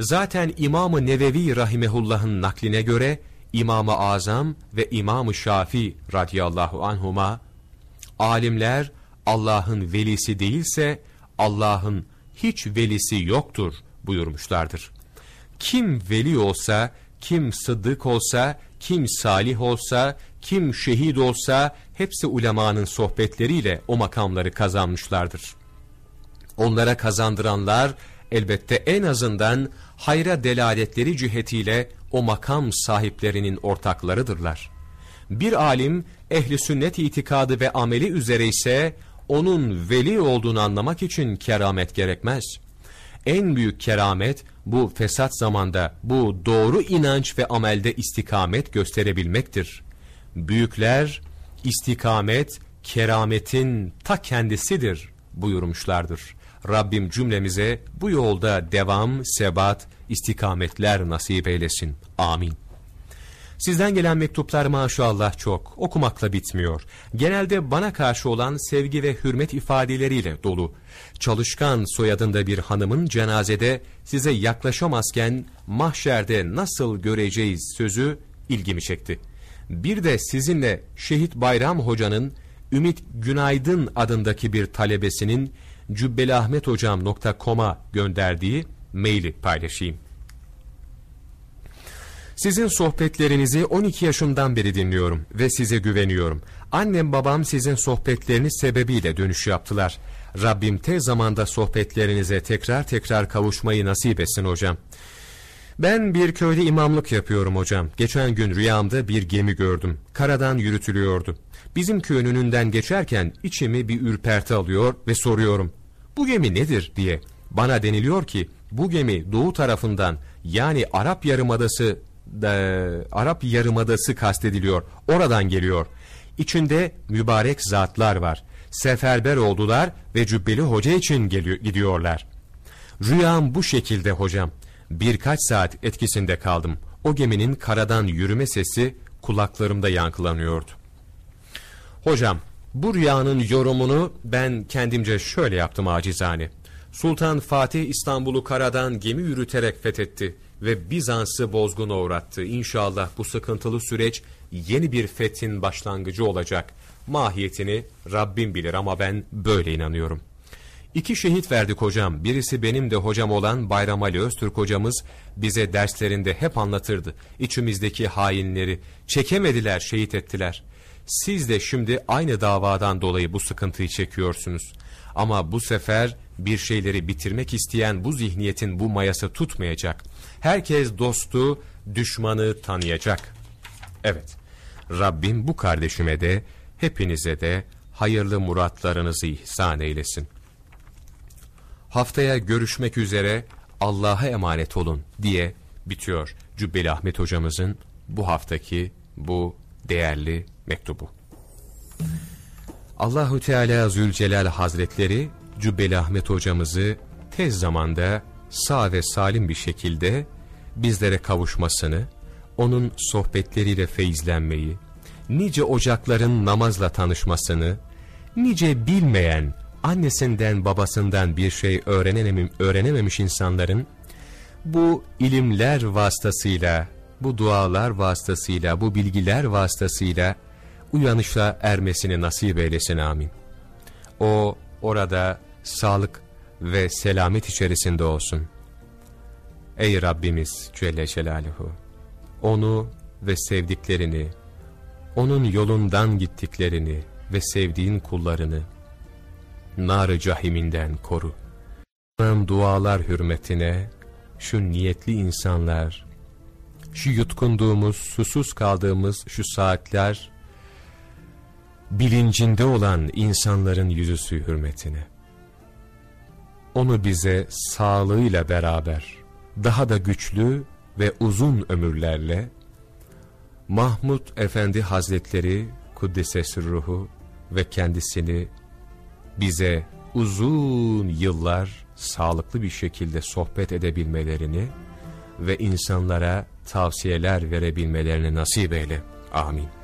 Zaten İmam-ı Nevevi Rahimehullah'ın nakline göre İmam-ı Azam ve İmam-ı Şafi radıyallahu anhuma alimler Allah'ın velisi değilse Allah'ın hiç velisi yoktur buyurmuşlardır. Kim veli olsa, kim sıddık olsa, kim salih olsa, kim şehit olsa hepsi ulemanın sohbetleriyle o makamları kazanmışlardır. Onlara kazandıranlar elbette en azından hayra delaletleri cihetiyle o makam sahiplerinin ortaklarıdırlar. Bir alim ehli sünnet itikadı ve ameli üzere ise onun veli olduğunu anlamak için keramet gerekmez. En büyük keramet bu fesat zamanda bu doğru inanç ve amelde istikamet gösterebilmektir. Büyükler istikamet kerametin ta kendisidir buyurmuşlardır. Rabbim cümlemize bu yolda devam, sebat, istikametler nasip eylesin. Amin. Sizden gelen mektuplar maşallah çok, okumakla bitmiyor. Genelde bana karşı olan sevgi ve hürmet ifadeleriyle dolu. Çalışkan soyadında bir hanımın cenazede size yaklaşamazken mahşerde nasıl göreceğiz sözü ilgimi çekti. Bir de sizinle Şehit Bayram Hoca'nın Ümit Günaydın adındaki bir talebesinin cübbelahmethocam.com'a gönderdiği maili paylaşayım. Sizin sohbetlerinizi 12 yaşımdan beri dinliyorum ve size güveniyorum. Annem babam sizin sohbetleriniz sebebiyle dönüş yaptılar. Rabbim tez zamanda sohbetlerinize tekrar tekrar kavuşmayı nasip etsin hocam. Ben bir köyde imamlık yapıyorum hocam. Geçen gün rüyamda bir gemi gördüm. Karadan yürütülüyordu. Bizim köyün önünden geçerken içimi bir ürperti alıyor ve soruyorum. Bu gemi nedir diye. Bana deniliyor ki bu gemi doğu tarafından yani Arap Yarımadası da, Arap Yarımadası kastediliyor. Oradan geliyor. İçinde mübarek zatlar var. Seferber oldular ve Cübbeli Hoca için geliyor, gidiyorlar. Rüyam bu şekilde hocam. Birkaç saat etkisinde kaldım. O geminin karadan yürüme sesi kulaklarımda yankılanıyordu. Hocam, bu rüyanın yorumunu ben kendimce şöyle yaptım acizane. Sultan Fatih İstanbul'u karadan gemi yürüterek fethetti ve Bizans'ı bozguna uğrattı. İnşallah bu sıkıntılı süreç yeni bir fethin başlangıcı olacak. Mahiyetini Rabbim bilir ama ben böyle inanıyorum. İki şehit verdik hocam. Birisi benim de hocam olan Bayram Ali Öztürk hocamız bize derslerinde hep anlatırdı. İçimizdeki hainleri çekemediler, şehit ettiler. Siz de şimdi aynı davadan dolayı bu sıkıntıyı çekiyorsunuz. Ama bu sefer bir şeyleri bitirmek isteyen bu zihniyetin bu mayası tutmayacak. Herkes dostu, düşmanı tanıyacak. Evet, Rabbim bu kardeşime de, hepinize de hayırlı muratlarınızı ihsan eylesin. Haftaya görüşmek üzere Allah'a emanet olun diye bitiyor Cübbeli Ahmet hocamızın bu haftaki bu değerli mektubu. Allahu Teala Zülcelal Hazretleri Cübbeli Ahmet hocamızı tez zamanda sağ ve salim bir şekilde bizlere kavuşmasını, onun sohbetleriyle feyizlenmeyi, nice ocakların namazla tanışmasını, nice bilmeyen, annesinden babasından bir şey öğrenemem öğrenememiş insanların, bu ilimler vasıtasıyla, bu dualar vasıtasıyla, bu bilgiler vasıtasıyla uyanışla ermesini nasip eylesin amin. O orada sağlık ve selamet içerisinde olsun. Ey Rabbimiz Celle Celaluhu! Onu ve sevdiklerini, onun yolundan gittiklerini ve sevdiğin kullarını, nar cahiminden koru. Dualar hürmetine, şu niyetli insanlar, şu yutkunduğumuz, susuz kaldığımız şu saatler, bilincinde olan insanların yüzüsü hürmetine. Onu bize sağlığıyla beraber, daha da güçlü ve uzun ömürlerle, Mahmud Efendi Hazretleri Kuddise ruhu ve kendisini bize uzun yıllar sağlıklı bir şekilde sohbet edebilmelerini ve insanlara tavsiyeler verebilmelerini nasip eyle. Amin.